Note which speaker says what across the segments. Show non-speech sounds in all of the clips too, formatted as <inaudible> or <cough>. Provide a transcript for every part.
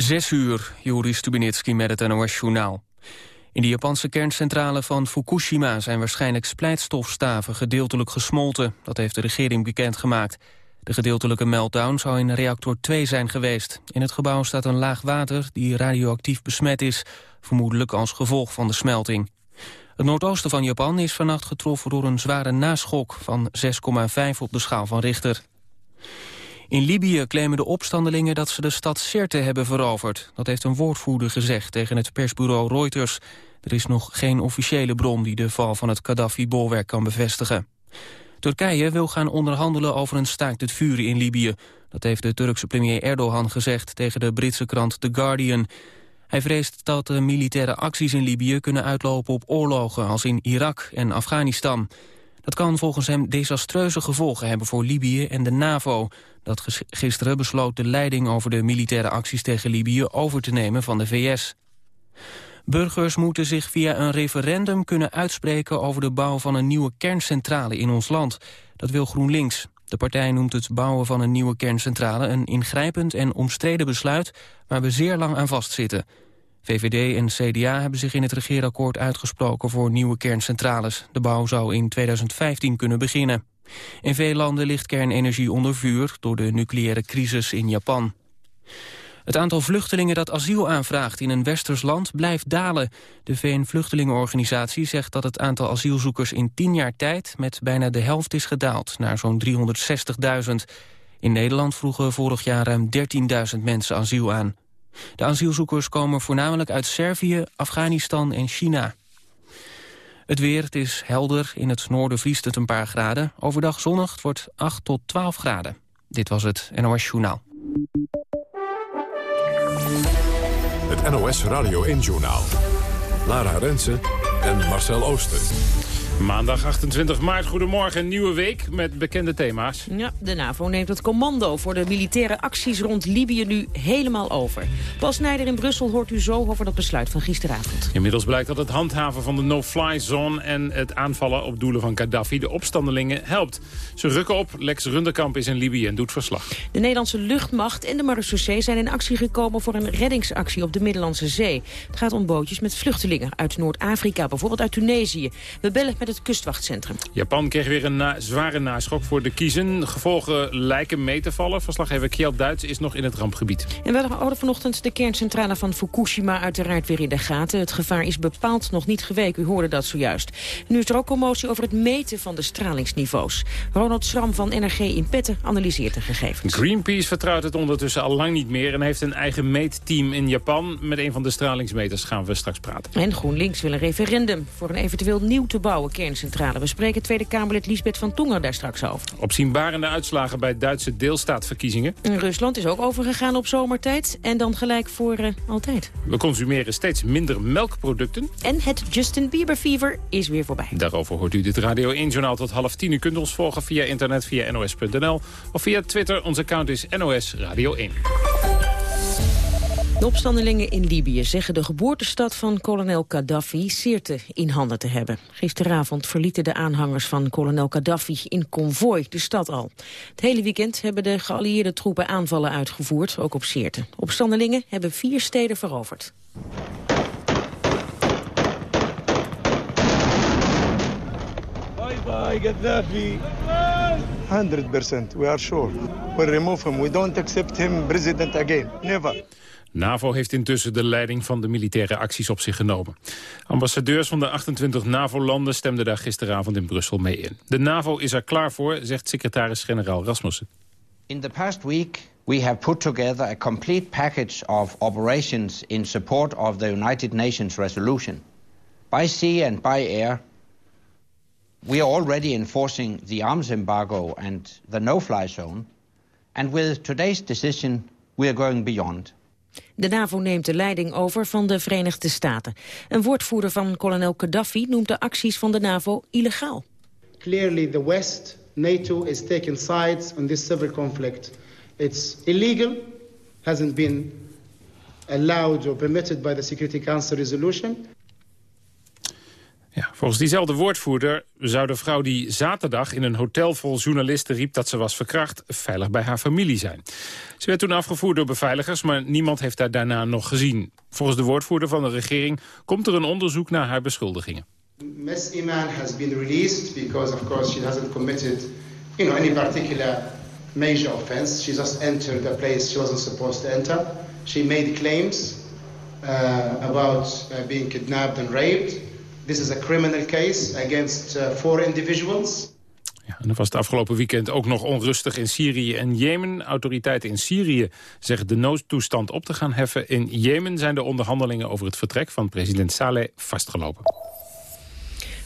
Speaker 1: Zes uur, Joris Stubinitski met het NOS-journaal. In de Japanse kerncentrale van Fukushima zijn waarschijnlijk splijtstofstaven gedeeltelijk gesmolten. Dat heeft de regering bekendgemaakt. De gedeeltelijke meltdown zou in reactor 2 zijn geweest. In het gebouw staat een laag water die radioactief besmet is, vermoedelijk als gevolg van de smelting. Het noordoosten van Japan is vannacht getroffen door een zware naschok van 6,5 op de schaal van Richter. In Libië claimen de opstandelingen dat ze de stad Sirte hebben veroverd. Dat heeft een woordvoerder gezegd tegen het persbureau Reuters. Er is nog geen officiële bron die de val van het Gaddafi-bolwerk kan bevestigen. Turkije wil gaan onderhandelen over een staakt het vuren in Libië. Dat heeft de Turkse premier Erdogan gezegd tegen de Britse krant The Guardian. Hij vreest dat de militaire acties in Libië kunnen uitlopen op oorlogen als in Irak en Afghanistan. Dat kan volgens hem desastreuze gevolgen hebben voor Libië en de NAVO... dat gisteren besloot de leiding over de militaire acties tegen Libië over te nemen van de VS. Burgers moeten zich via een referendum kunnen uitspreken over de bouw van een nieuwe kerncentrale in ons land. Dat wil GroenLinks. De partij noemt het bouwen van een nieuwe kerncentrale een ingrijpend en omstreden besluit waar we zeer lang aan vastzitten. VVD en CDA hebben zich in het regeerakkoord uitgesproken voor nieuwe kerncentrales. De bouw zou in 2015 kunnen beginnen. In veel landen ligt kernenergie onder vuur door de nucleaire crisis in Japan. Het aantal vluchtelingen dat asiel aanvraagt in een westers land blijft dalen. De VN-vluchtelingenorganisatie zegt dat het aantal asielzoekers in tien jaar tijd met bijna de helft is gedaald, naar zo'n 360.000. In Nederland vroegen vorig jaar ruim 13.000 mensen asiel aan. De asielzoekers komen voornamelijk uit Servië, Afghanistan en China. Het weer, het is helder. In het noorden vriest het een paar graden. Overdag zonnig, het wordt 8 tot 12 graden. Dit was het NOS Journaal.
Speaker 2: Het NOS Radio 1 Journaal. Lara Rensen en Marcel Ooster.
Speaker 3: Maandag 28 maart, goedemorgen, nieuwe week met bekende thema's.
Speaker 4: Ja, de NAVO neemt het commando voor de militaire acties rond Libië nu helemaal over. Pas Snijder in Brussel hoort u zo over dat besluit van gisteravond.
Speaker 3: Inmiddels blijkt dat het handhaven van de no-fly zone en het aanvallen op doelen van Gaddafi de opstandelingen helpt. Ze rukken op, Lex Runderkamp is in Libië en doet verslag.
Speaker 4: De Nederlandse luchtmacht en de marechaussee zijn in actie gekomen voor een reddingsactie op de Middellandse Zee. Het gaat om bootjes met vluchtelingen uit Noord-Afrika, bijvoorbeeld uit Tunesië. We bellen met het kustwachtcentrum.
Speaker 3: Japan kreeg weer een zware naschok voor de kiezen. Gevolgen lijken mee te vallen. Verslaggever Kjeld Duits is nog in het rampgebied.
Speaker 4: En we houden vanochtend de kerncentrale van Fukushima uiteraard weer in de gaten. Het gevaar is bepaald nog niet geweken, u hoorde dat zojuist. Nu is er ook commotie over het meten van de stralingsniveaus. Ronald Schram van NRG in Petten analyseert de gegevens.
Speaker 3: Greenpeace vertrouwt het ondertussen al lang niet meer... en heeft een eigen meetteam in Japan. Met een van de stralingsmeters gaan we straks praten.
Speaker 4: En GroenLinks wil een referendum voor een eventueel nieuw te bouwen kerncentrale. We spreken Tweede Kamerlid Liesbeth van Tonger daar straks over.
Speaker 3: Opzienbarende uitslagen bij Duitse deelstaatverkiezingen.
Speaker 4: Rusland is ook overgegaan op zomertijd en dan gelijk voor uh, altijd.
Speaker 3: We consumeren steeds minder melkproducten.
Speaker 4: En het Justin Bieber fever is weer voorbij.
Speaker 3: Daarover hoort u dit Radio 1 Journaal tot half tien. U kunt ons volgen via internet via nos.nl of via Twitter. Ons account is NOS Radio 1.
Speaker 4: De opstandelingen in Libië zeggen de geboortestad van kolonel Gaddafi Sirte in handen te hebben. Gisteravond verlieten de aanhangers van kolonel Gaddafi in konvooi de stad al. Het hele weekend hebben de geallieerde troepen aanvallen uitgevoerd, ook op Sirte. Opstandelingen hebben vier steden veroverd.
Speaker 5: Bye bye Gaddafi. 100% we are sure. We'll remove him. We don't accept him president again. Never.
Speaker 3: NAVO heeft intussen de leiding van de militaire acties op zich genomen. Ambassadeurs van de 28 NAVO-landen stemden daar gisteravond in Brussel mee in. De NAVO is er klaar voor, zegt secretaris-generaal Rasmussen.
Speaker 6: In the past week we have put together a complete package of operations in support of the United Nations resolution. By sea and by air, we are already enforcing the arms embargo and the no-fly zone. And with today's decision, we are going beyond.
Speaker 4: De NAVO neemt de leiding over van de Verenigde Staten. Een woordvoerder van kolonel Gaddafi noemt de acties van de NAVO illegaal.
Speaker 7: Clearly the West, NATO is taking sides on this civil conflict. It's illegal, hasn't been allowed or permitted by the Security Council resolution.
Speaker 3: Ja, volgens diezelfde woordvoerder zou de vrouw die zaterdag in een hotel vol journalisten riep dat ze was verkracht, veilig bij haar familie zijn. Ze werd toen afgevoerd door beveiligers, maar niemand heeft haar daarna nog gezien. Volgens de woordvoerder van de regering komt er een onderzoek naar haar beschuldigingen.
Speaker 7: Miss Iman has been released because of course she hasn't committed you know, any particular major offense. She just entered a place she wasn't supposed to enter. She made claims uh, about uh, being kidnapped and raped. This is a criminal case against uh, four individuals.
Speaker 3: Ja, en dan was het afgelopen weekend ook nog onrustig in Syrië en Jemen. Autoriteiten in Syrië zeggen de noodtoestand op te gaan heffen. In Jemen zijn de onderhandelingen over het vertrek van president Saleh vastgelopen.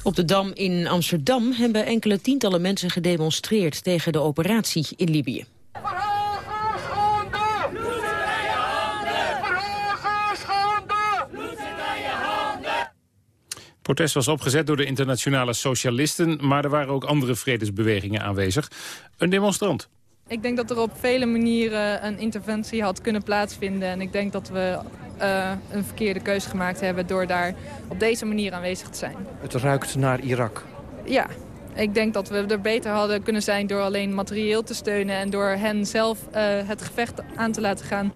Speaker 4: Op de Dam in Amsterdam hebben enkele tientallen mensen gedemonstreerd tegen de operatie in Libië.
Speaker 3: Protest was opgezet door de internationale socialisten... maar er waren ook andere vredesbewegingen aanwezig. Een demonstrant.
Speaker 8: Ik denk dat er op vele manieren een interventie had kunnen plaatsvinden. En ik denk dat we uh, een verkeerde keuze gemaakt hebben... door daar op deze manier aanwezig te zijn.
Speaker 9: Het ruikt naar Irak.
Speaker 8: Ja, ik denk dat we er beter hadden kunnen zijn door alleen materieel te steunen... en door hen zelf uh, het gevecht aan te laten gaan.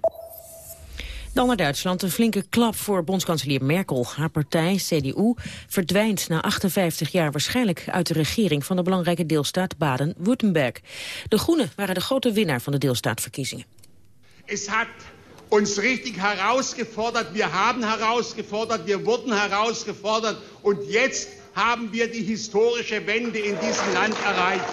Speaker 4: Dan naar Duitsland. Een flinke klap voor bondskanselier Merkel. Haar partij, CDU, verdwijnt na 58 jaar waarschijnlijk uit de regering van de belangrijke deelstaat Baden-Württemberg. De Groenen waren de grote winnaar van de deelstaatverkiezingen.
Speaker 10: Het had ons richtig herausgefordert. We hebben herausgefordert. We worden herausgefordert. En jetzt hebben we die historische Wende in diesem Land erreicht.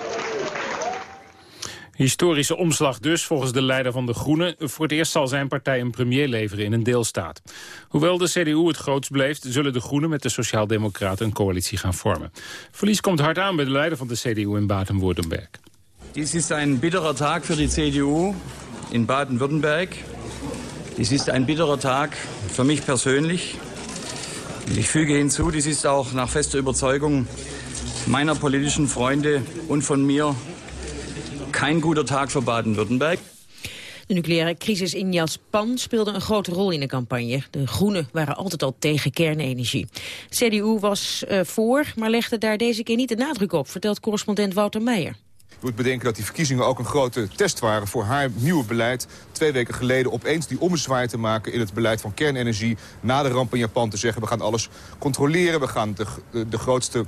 Speaker 3: Historische omslag dus, volgens de leider van de Groenen. Voor het eerst zal zijn partij een premier leveren in een deelstaat. Hoewel de CDU het grootst blijft... zullen de Groenen met de Sociaaldemocraten een coalitie gaan vormen. Verlies komt hard aan bij de leider van de CDU in Baden-Württemberg.
Speaker 11: Dit is een bitterer Tag voor de CDU in Baden-Württemberg. Dit is een bitterer Tag voor mij persoonlijk. Ich füge hinzu, dies ist auch nach fester Überzeugung meiner politischen Freunde und von mir kein guter Tag voor Baden-Württemberg.
Speaker 4: De nucleaire crisis in Japan speelde een grote rol in de campagne. De Groenen waren altijd al tegen kernenergie. CDU was uh, voor, maar legde daar deze keer niet de nadruk op... vertelt correspondent Wouter Meijer.
Speaker 12: Je moet bedenken dat die verkiezingen ook een grote test waren voor haar nieuwe beleid. Twee weken geleden opeens die ommezwaai te maken in het beleid van kernenergie. Na de ramp in Japan te zeggen we gaan alles controleren. We gaan de, de, de grootste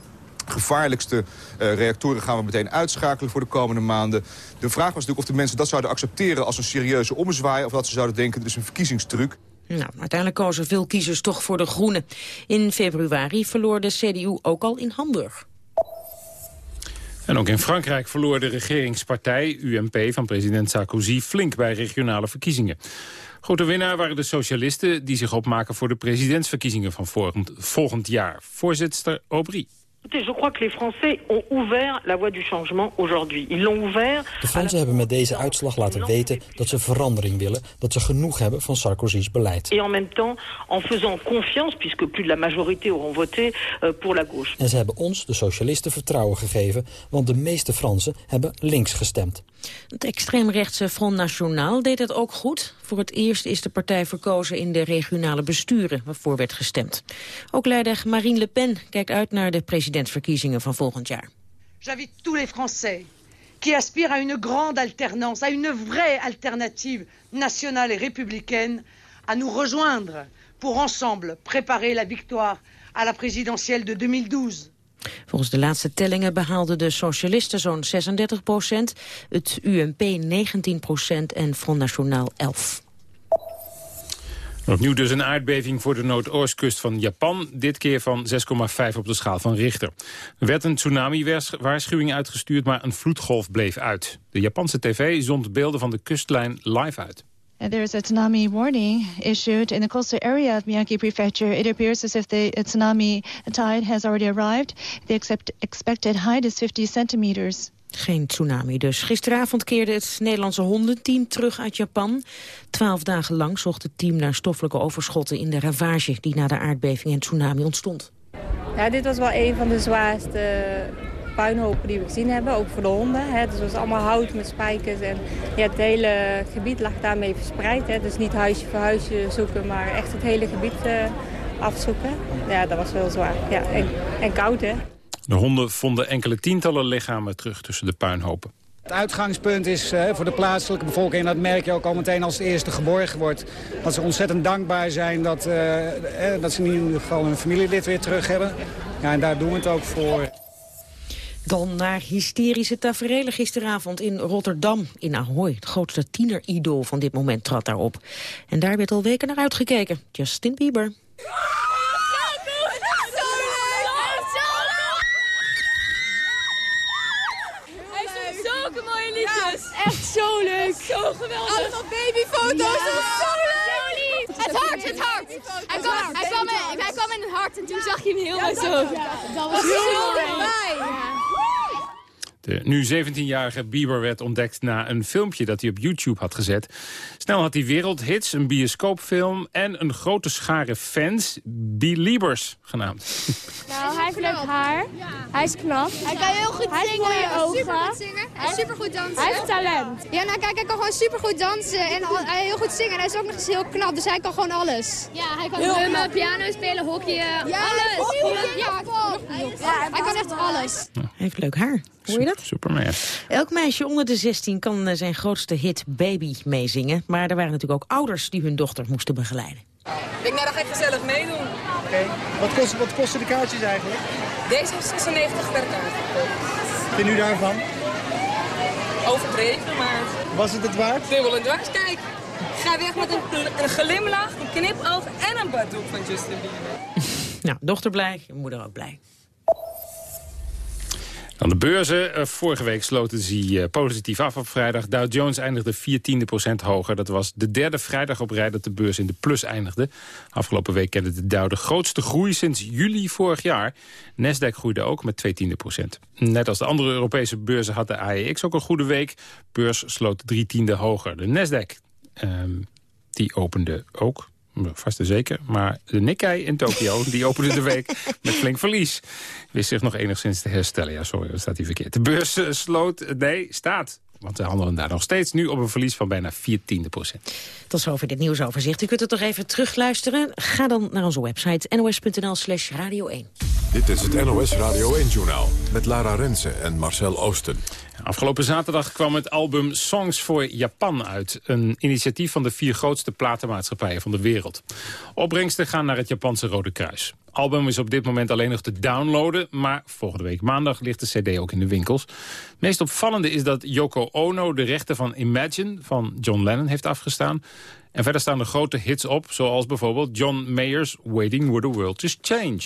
Speaker 12: gevaarlijkste uh, reactoren gaan we meteen uitschakelen voor de komende maanden. De vraag was natuurlijk of de mensen dat zouden accepteren als een serieuze ommezwaai... of dat ze zouden denken, dit is een verkiezingstruc.
Speaker 4: Nou, uiteindelijk kozen veel kiezers toch voor de Groenen. In februari verloor de CDU ook al in Hamburg.
Speaker 3: En ook in Frankrijk verloor de regeringspartij UMP van president Sarkozy flink bij regionale verkiezingen. Grote winnaar waren de socialisten die zich opmaken voor de presidentsverkiezingen van volgend, volgend jaar. Voorzitter Aubry.
Speaker 13: Je crois que les Français ont ouvert la voie du changement aujourd'hui. Ils l'ont ouvert.
Speaker 14: De Fransen hebben met deze uitslag laten weten dat ze verandering willen, dat ze genoeg hebben van Sarkozy's beleid.
Speaker 13: Et en même temps en faisant confiance puisque plus de la majorité auront voté euh, pour la gauche.
Speaker 14: En ze hebben ons, de socialisten, vertrouwen gegeven, want de meeste Fransen hebben links gestemd.
Speaker 4: Het extreemrechtse Front National deed het ook goed. Voor het eerst is de partij verkozen in de regionale besturen waarvoor werd gestemd. Ook leider Marine Le Pen kijkt uit naar de presidentsverkiezingen van volgend jaar.
Speaker 15: J'invite tous les Français qui aspirent à une grande alternance, à une vraie alternative nationale et républicaine, à nous rejoindre pour ensemble préparer la victoire à la présidentielle de 2012.
Speaker 4: Volgens de laatste tellingen behaalden de socialisten zo'n 36 procent, het UMP 19 procent en Front National 11.
Speaker 3: Opnieuw dus een aardbeving voor de noordoostkust van Japan. Dit keer van 6,5 op de schaal van Richter. Er werd een tsunami-waarschuwing uitgestuurd, maar een vloedgolf bleef uit. De Japanse tv zond beelden van de kustlijn live uit.
Speaker 16: There is a tsunami warning issued in the coastal area of Miyagi Prefecture. It appears as if the tsunami tide has already arrived. The expected height is 50 centimeters.
Speaker 4: Geen tsunami dus. Gisteravond keerde het Nederlandse hondenteam terug uit Japan. Twaalf dagen lang zocht het team naar stoffelijke overschotten in de ravage... die na de aardbeving en tsunami ontstond.
Speaker 17: Ja, dit was wel een van de zwaarste puinhopen die we gezien hebben, ook voor de honden. Hè. Dus het was allemaal hout met spijkers en ja, het hele gebied lag daarmee verspreid. Hè. Dus niet huisje voor huisje zoeken, maar echt het hele gebied uh, afzoeken. Ja, dat was heel zwaar. Ja, en, en koud, hè.
Speaker 3: De honden vonden enkele tientallen lichamen terug tussen de puinhopen.
Speaker 9: Het uitgangspunt is uh, voor de plaatselijke bevolking, en dat merk je ook al meteen als het eerste geborgen wordt, dat ze ontzettend dankbaar zijn dat, uh, eh, dat ze in ieder geval hun familielid weer terug hebben. Ja, en daar doen we het ook voor.
Speaker 4: Dan naar hysterische tafereelen gisteravond in Rotterdam. In Ahoy, het grootste tieneridool van dit moment, trad daarop. En daar werd al weken naar uitgekeken. Justin Bieber.
Speaker 18: echt zo leuk.
Speaker 19: Zo geweldig.
Speaker 18: Allemaal babyfoto's.
Speaker 19: Ja.
Speaker 18: Zo leuk.
Speaker 19: Het hart, het hart. Hij kwam, hij, kwam in, hij kwam in het hart en toen zag je hem helemaal zo.
Speaker 18: Dat was zo mooi.
Speaker 3: De nu 17-jarige Bieber werd ontdekt na een filmpje dat hij op YouTube had gezet. Snel had hij wereldhits, een bioscoopfilm en een grote schare fans, Beliebers genaamd. <laughs>
Speaker 18: Nou, hij heeft leuk haar. Hij is knap.
Speaker 19: Hij kan heel goed
Speaker 18: hij
Speaker 19: zingen.
Speaker 18: Hij heeft mooie
Speaker 19: Super
Speaker 18: ogen.
Speaker 19: goed zingen. Hij is super goed dansen.
Speaker 18: Hij heeft talent.
Speaker 19: Ja, nou kijk, hij kan gewoon super goed dansen en al- hij heel goed zingen. En hij is ook nog eens heel knap, dus hij kan gewoon alles. Ja, hij kan drummen, piano spelen, hockeyen, alles.
Speaker 18: hockey,
Speaker 19: Ja, ja, hij kan echt alles.
Speaker 4: Hij heeft leuk haar. Hoor je dat?
Speaker 3: Superman.
Speaker 4: Elk meisje onder de 16 kan eh, zijn grootste hit Baby meezingen. Maar er waren natuurlijk ook ouders die hun dochter moesten begeleiden.
Speaker 20: Ik nou, dan ga ik gezellig meedoen.
Speaker 9: Oké. Wat, kost, wat kosten de kaartjes eigenlijk?
Speaker 20: Deze is 96 per kaart.
Speaker 9: Wat vind u daarvan?
Speaker 20: Overdreven, maar
Speaker 9: Was het het waard?
Speaker 20: dubbel en dwars. Kijk, ga weg met een, een glimlach, een knipoog en een baddoek van Justin Bieber. <laughs>
Speaker 4: Nou, dochter blij, moeder ook blij.
Speaker 3: Dan de beurzen. Eh, vorige week sloten ze eh, positief af op vrijdag. Dow Jones eindigde 14 procent hoger. Dat was de derde vrijdag op rij dat de beurs in de plus eindigde. Afgelopen week kende de Dow de grootste groei sinds juli vorig jaar. Nasdaq groeide ook met 2 tiende procent. Net als de andere Europese beurzen had de AEX ook een goede week. Beurs sloot drie tiende hoger. De Nasdaq ehm, die opende ook Vast en zeker. Maar de Nikkei in Tokio, <laughs> die opende de week met flink verlies. Wist zich nog enigszins te herstellen. Ja, sorry, dat staat hier verkeerd. De beurs eh, sloot, nee, staat. Want we handelen daar nog steeds nu op een verlies van bijna 14 procent.
Speaker 4: Tot zover dit nieuwsoverzicht. U kunt het toch even terugluisteren. Ga dan naar onze website nos.nl slash radio 1.
Speaker 2: Dit is het NOS Radio 1-journaal met Lara Rensen en Marcel Oosten.
Speaker 3: Afgelopen zaterdag kwam het album Songs for Japan uit. Een initiatief van de vier grootste platenmaatschappijen van de wereld. Opbrengsten gaan naar het Japanse Rode Kruis. Album is op dit moment alleen nog te downloaden... maar volgende week maandag ligt de cd ook in de winkels. Het meest opvallende is dat Yoko Ono de rechten van Imagine... van John Lennon heeft afgestaan. En verder staan er grote hits op, zoals bijvoorbeeld John Mayer's... Waiting for the World to Change.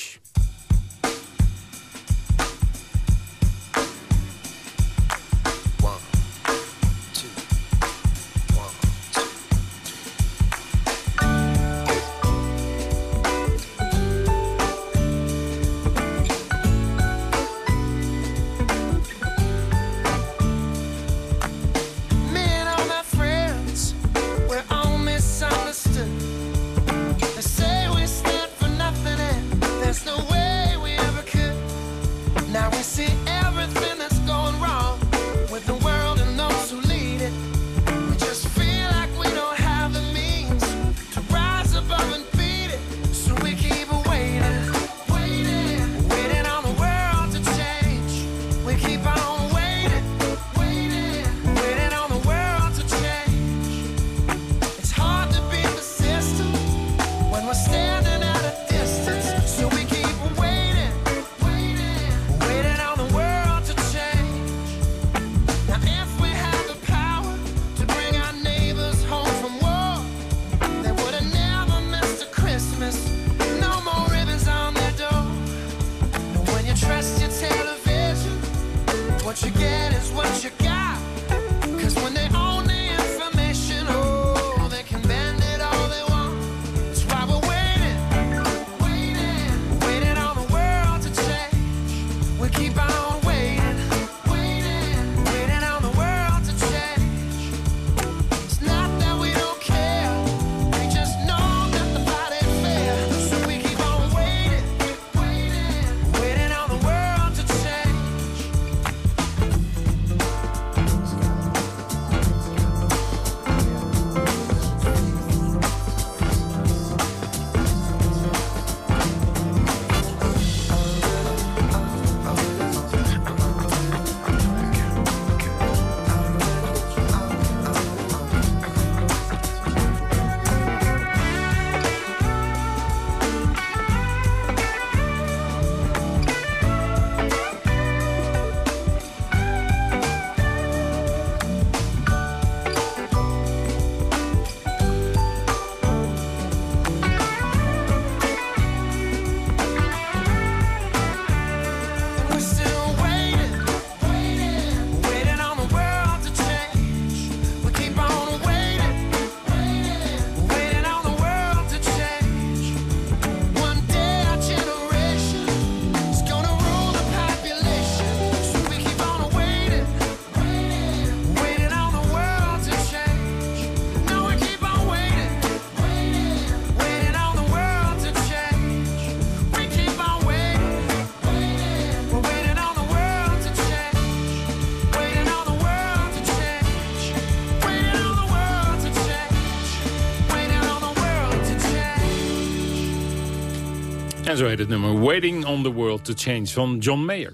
Speaker 3: Zo heet het nummer Waiting on the World to Change van John Mayer.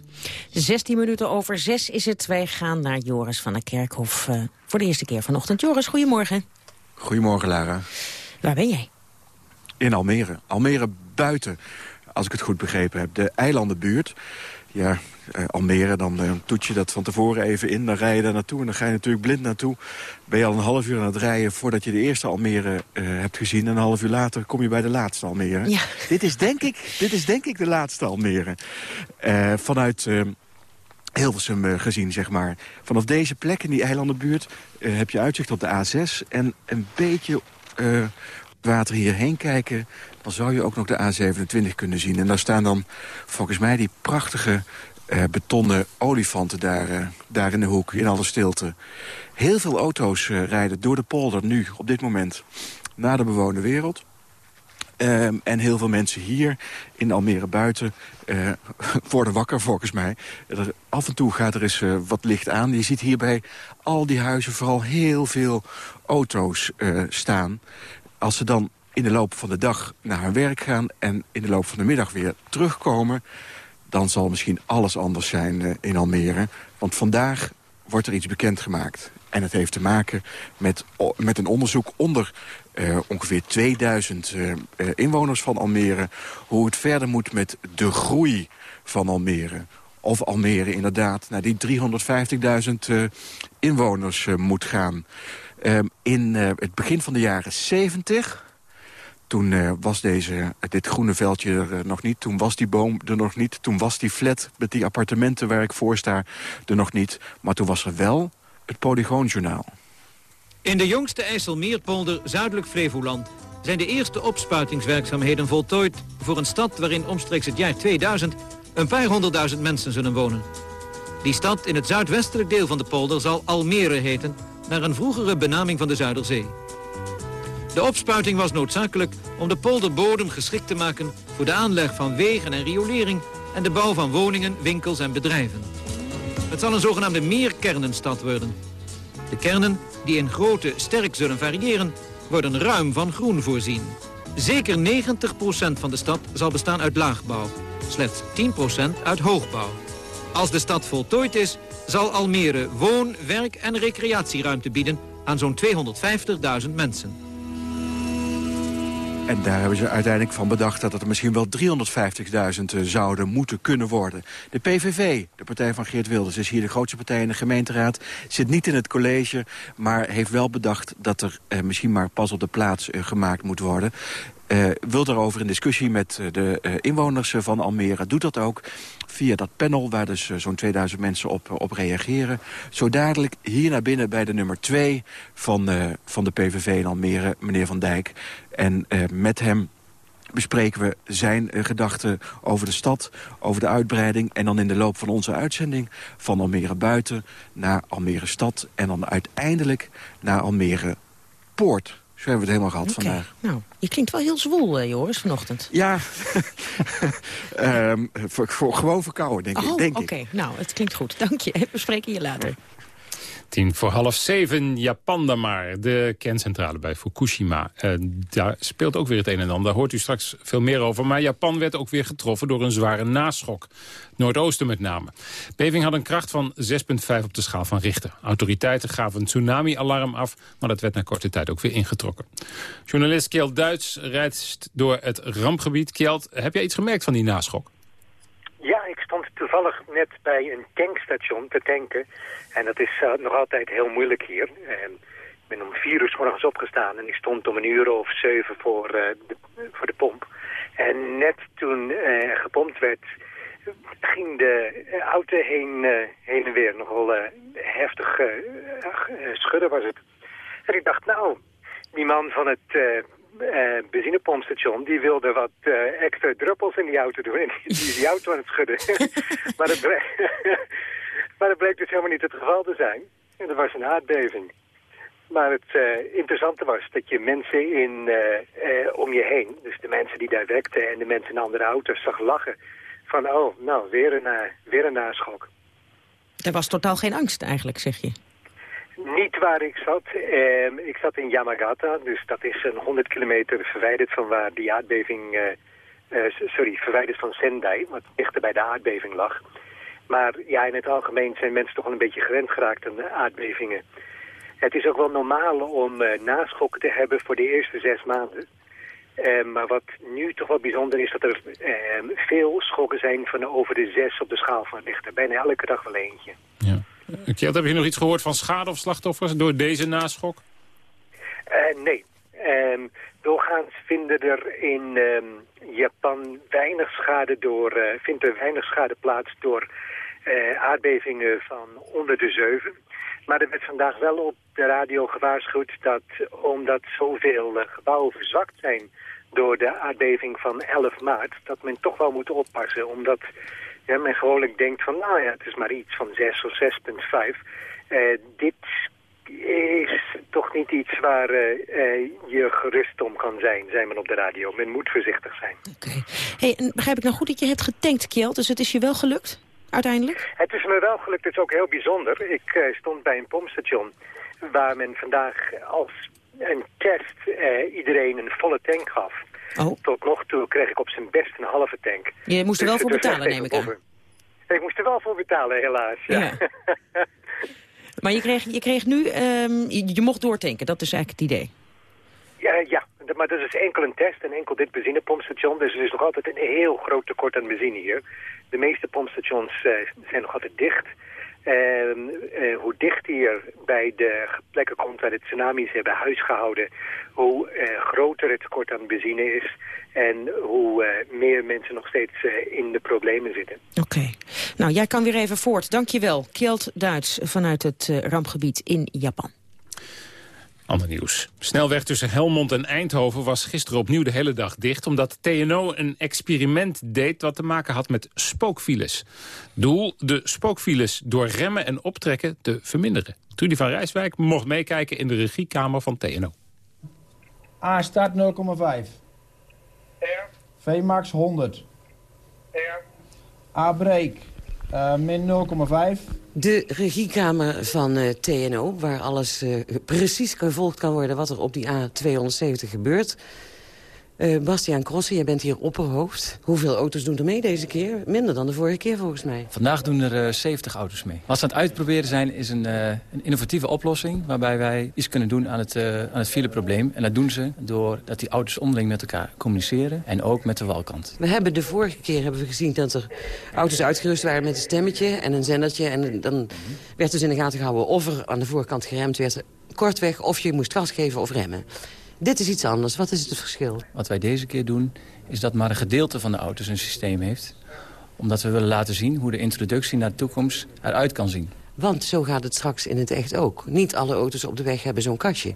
Speaker 4: 16 minuten over 6 is het. Wij gaan naar Joris van der Kerkhof uh, voor de eerste keer vanochtend. Joris, goedemorgen.
Speaker 21: Goedemorgen, Lara.
Speaker 4: Waar ben jij?
Speaker 21: In Almere. Almere buiten, als ik het goed begrepen heb. De eilandenbuurt. Ja, Almere, dan uh, toets je dat van tevoren even in. Dan rij je daar naartoe en dan ga je natuurlijk blind naartoe. Ben je al een half uur aan het rijden voordat je de eerste Almere uh, hebt gezien. En een half uur later kom je bij de laatste Almere.
Speaker 4: Ja.
Speaker 21: Dit, is denk ik, dit is denk ik de laatste Almere. vanuit... Hilversum gezien, zeg maar. Vanaf deze plek in die eilandenbuurt heb je uitzicht op de A6... en een beetje water hierheen kijken... dan zou je ook nog de A27 kunnen zien. En daar staan dan volgens mij die prachtige uh, betonnen olifanten daar, uh, daar in de hoek, in alle stilte. Heel veel auto's uh, rijden door de polder nu, op dit moment, naar de bewoonde wereld. Um, en heel veel mensen hier in Almere buiten <laughs> worden wakker, volgens mij. Af en toe gaat er eens wat licht aan. Je ziet hier bij al die huizen vooral heel veel auto's staan. Als ze dan in de loop van de dag naar hun werk gaan... en in de loop van de middag weer terugkomen dan zal misschien alles anders zijn uh, in Almere. Want vandaag wordt er iets bekendgemaakt. En het heeft te maken met, met een onderzoek onder uh, ongeveer 2000 uh, inwoners van Almere... hoe het verder moet met de groei van Almere. Of Almere inderdaad naar die 350.000 inwoners moet gaan. in het begin van de jaren 70 toen uh, was deze, dit groene veldje er uh, nog niet. Toen was die boom er nog niet. Toen was die flat met die appartementen waar ik voor sta er nog niet. Maar toen was er wel het Polygoonjournaal.
Speaker 22: In de jongste IJsselmeerpolder, zuidelijk Flevoland... zijn de eerste opspuitingswerkzaamheden voltooid... voor een stad waarin omstreeks het jaar 2000 een paar honderdduizend mensen zullen wonen. Die stad in het zuidwestelijk deel van de polder zal Almere heten... naar een vroegere benaming van de Zuiderzee. De opspuiting was noodzakelijk om de polderbodem geschikt te maken... voor de aanleg van wegen en riolering... en de bouw van woningen, winkels en bedrijven. Het zal een zogenaamde meerkernenstad worden. De kernen, die in grootte sterk zullen variëren... worden ruim van groen voorzien. Zeker 90% van de stad zal bestaan uit laagbouw. Slechts 10% uit hoogbouw. Als de stad voltooid is, zal Almere woon-, werk- en recreatieruimte bieden... aan zo'n 250.000 mensen.
Speaker 21: En daar hebben ze uiteindelijk van bedacht dat het er misschien wel 350.000 zouden moeten kunnen worden. De PVV, de partij van Geert Wilders, is hier de grootste partij in de gemeenteraad. Zit niet in het college, maar heeft wel bedacht dat er eh, misschien maar pas op de plaats eh, gemaakt moet worden. Uh, wil daarover in discussie met de uh, inwoners van Almere. Doet dat ook via dat panel waar dus zo'n 2000 mensen op, op reageren. Zo dadelijk hier naar binnen bij de nummer 2 van, van de PVV in Almere, meneer Van Dijk. En met hem bespreken we zijn gedachten over de stad, over de uitbreiding... en dan in de loop van onze uitzending van Almere buiten naar Almere stad... en dan uiteindelijk naar Almere poort. Zo hebben we het helemaal gehad
Speaker 4: okay.
Speaker 21: vandaag.
Speaker 4: Nou, je klinkt wel heel zwoel, uh, Joris, vanochtend.
Speaker 21: Ja, um, <laughs> voor, voor, gewoon verkouden, denk
Speaker 4: oh,
Speaker 21: ik. Denk
Speaker 4: oké. Okay. Nou, het klinkt goed. Dank je. We spreken je later.
Speaker 3: Tien voor half zeven, Japan dan maar. De kerncentrale bij Fukushima. Uh, daar speelt ook weer het een en ander. Daar hoort u straks veel meer over. Maar Japan werd ook weer getroffen door een zware naschok. Noordoosten met name. Beving had een kracht van 6,5 op de schaal van Richter. Autoriteiten gaven een tsunami-alarm af, maar dat werd na korte tijd ook weer ingetrokken. Journalist Kjeld Duits reist door het rampgebied. Kjeld, heb jij iets gemerkt van die naschok?
Speaker 23: Toevallig net bij een tankstation te tanken. En dat is uh, nog altijd heel moeilijk hier. Uh, ik ben om vier uur morgens opgestaan en ik stond om een uur of zeven voor, uh, de, voor de pomp. En net toen gepompt werd, ging de auto heen, heen en weer. Nogal heftig schudden was het. En ik dacht, nou, die man van het uh, benzinepompstation, die wilde wat uh, extra druppels in die auto doen. En die is die auto aan het schudden. <laughs> maar, dat bleek, <laughs> maar dat bleek dus helemaal niet het geval te zijn. En er was een aardbeving. Maar het uh, interessante was dat je mensen in, om je heen, dus de mensen die daar werkten en de mensen in andere auto's, zag lachen. Van, oh, nou, weer een, weer een naschok.
Speaker 4: Er was totaal geen angst eigenlijk, zeg je?
Speaker 23: Niet waar ik zat. Eh, ik zat in Yamagata, dus dat is een 100 kilometer verwijderd van waar die aardbeving eh, eh, sorry, verwijderd van Sendai, wat dichter bij de aardbeving lag. Maar ja, in het algemeen zijn mensen toch wel een beetje gewend geraakt aan de aardbevingen. Het is ook wel normaal om eh, naschokken te hebben voor de eerste zes maanden. Eh, maar wat nu toch wel bijzonder is dat er eh, veel schokken zijn van over de zes op de schaal van Richter. Bijna elke dag wel eentje.
Speaker 3: Uh, <laughs> Kjeld, heb je nog iets gehoord van schade of slachtoffers door deze naschok?
Speaker 23: Eh, nee. Ehm, doorgaans vinden er in ehm, Japan weinig schade door, eh, vindt er weinig schade plaats door eh, aardbevingen van onder de zeven. Maar er werd vandaag wel op de radio gewaarschuwd dat omdat zoveel gebouwen verzwakt zijn door de aardbeving van 11 maart, dat men toch wel moet oppassen. Omdat ja, men gewoonlijk denkt van, nou ja, het is maar iets van 6 of 6,5. Eh, dit is toch niet iets waar eh, eh, je gerust om kan zijn, zei men op de radio. Men moet voorzichtig zijn.
Speaker 4: Hey, en begrijp ik nou goed dat je hebt getankt, Kjeld? Dus het is je wel gelukt, uiteindelijk?
Speaker 23: Het is me wel gelukt, het is ook heel bijzonder. Ik stond bij een pompstation waar men vandaag als een test eh, iedereen een volle tank gaf.
Speaker 4: Oh.
Speaker 23: Tot nog toe kreeg ik op zijn best een halve tank.
Speaker 4: Je moest er wel
Speaker 23: Dus
Speaker 4: voor betalen, neem ik aan.
Speaker 23: over. Ik moest er wel voor betalen, helaas. Ja. <laughs>
Speaker 4: Maar je kreeg, je kreeg nu, ehm, je, je mocht doortanken, dat is eigenlijk het idee.
Speaker 23: Ja, ja, maar dat is enkel een test en enkel dit benzinepompstation. Dus er is nog altijd een heel groot tekort aan benzine hier. De meeste pompstations eh, zijn nog altijd dicht. Ehm, eh, hoe dicht hier bij de plekken komt waar de tsunamis hebben huisgehouden... hoe eh, groter het tekort aan benzine is... en hoe eh, meer mensen nog steeds eh, in de problemen zitten.
Speaker 4: Oké. Nou, jij kan weer even voort. Dank je wel. Kjeld Duits vanuit het rampgebied in Japan.
Speaker 3: Ander nieuws. Snelweg tussen Helmond en Eindhoven was gisteren opnieuw de hele dag dicht... omdat TNO een experiment deed wat te maken had met spookfiles. Doel, de spookfiles door remmen en optrekken te verminderen. Trudy van Rijswijk mocht meekijken in de regiekamer van TNO.
Speaker 24: A start 0,5. V max 100. A break uh, min 0,5.
Speaker 25: De regiekamer van uh, TNO, waar alles uh, precies gevolgd kan worden... wat er op die A270 gebeurt. Uh, Bastiaan Crossen, jij bent hier opperhoofd. Hoeveel auto's doen er mee deze keer? Minder dan de vorige keer volgens mij.
Speaker 26: Vandaag doen er 70 auto's mee. Wat ze aan het uitproberen zijn is een, een innovatieve oplossing... waarbij wij iets kunnen doen aan het, aan het fileprobleem. En dat doen ze doordat die auto's onderling met elkaar communiceren... en ook met de walkant.
Speaker 25: We hebben de vorige keer hebben we gezien dat er auto's uitgerust waren met een stemmetje en een zendertje. En dan werd dus in de gaten gehouden of er aan de voorkant geremd werd. Kortweg of je moest gas geven of remmen. Dit is iets anders. Wat is het verschil?
Speaker 26: Wat wij deze keer doen, is dat maar een gedeelte van de auto's een systeem heeft. Omdat we willen laten zien hoe de introductie naar de toekomst eruit kan zien.
Speaker 25: Want zo gaat het straks in het echt ook. Niet alle auto's op de weg hebben zo'n kastje.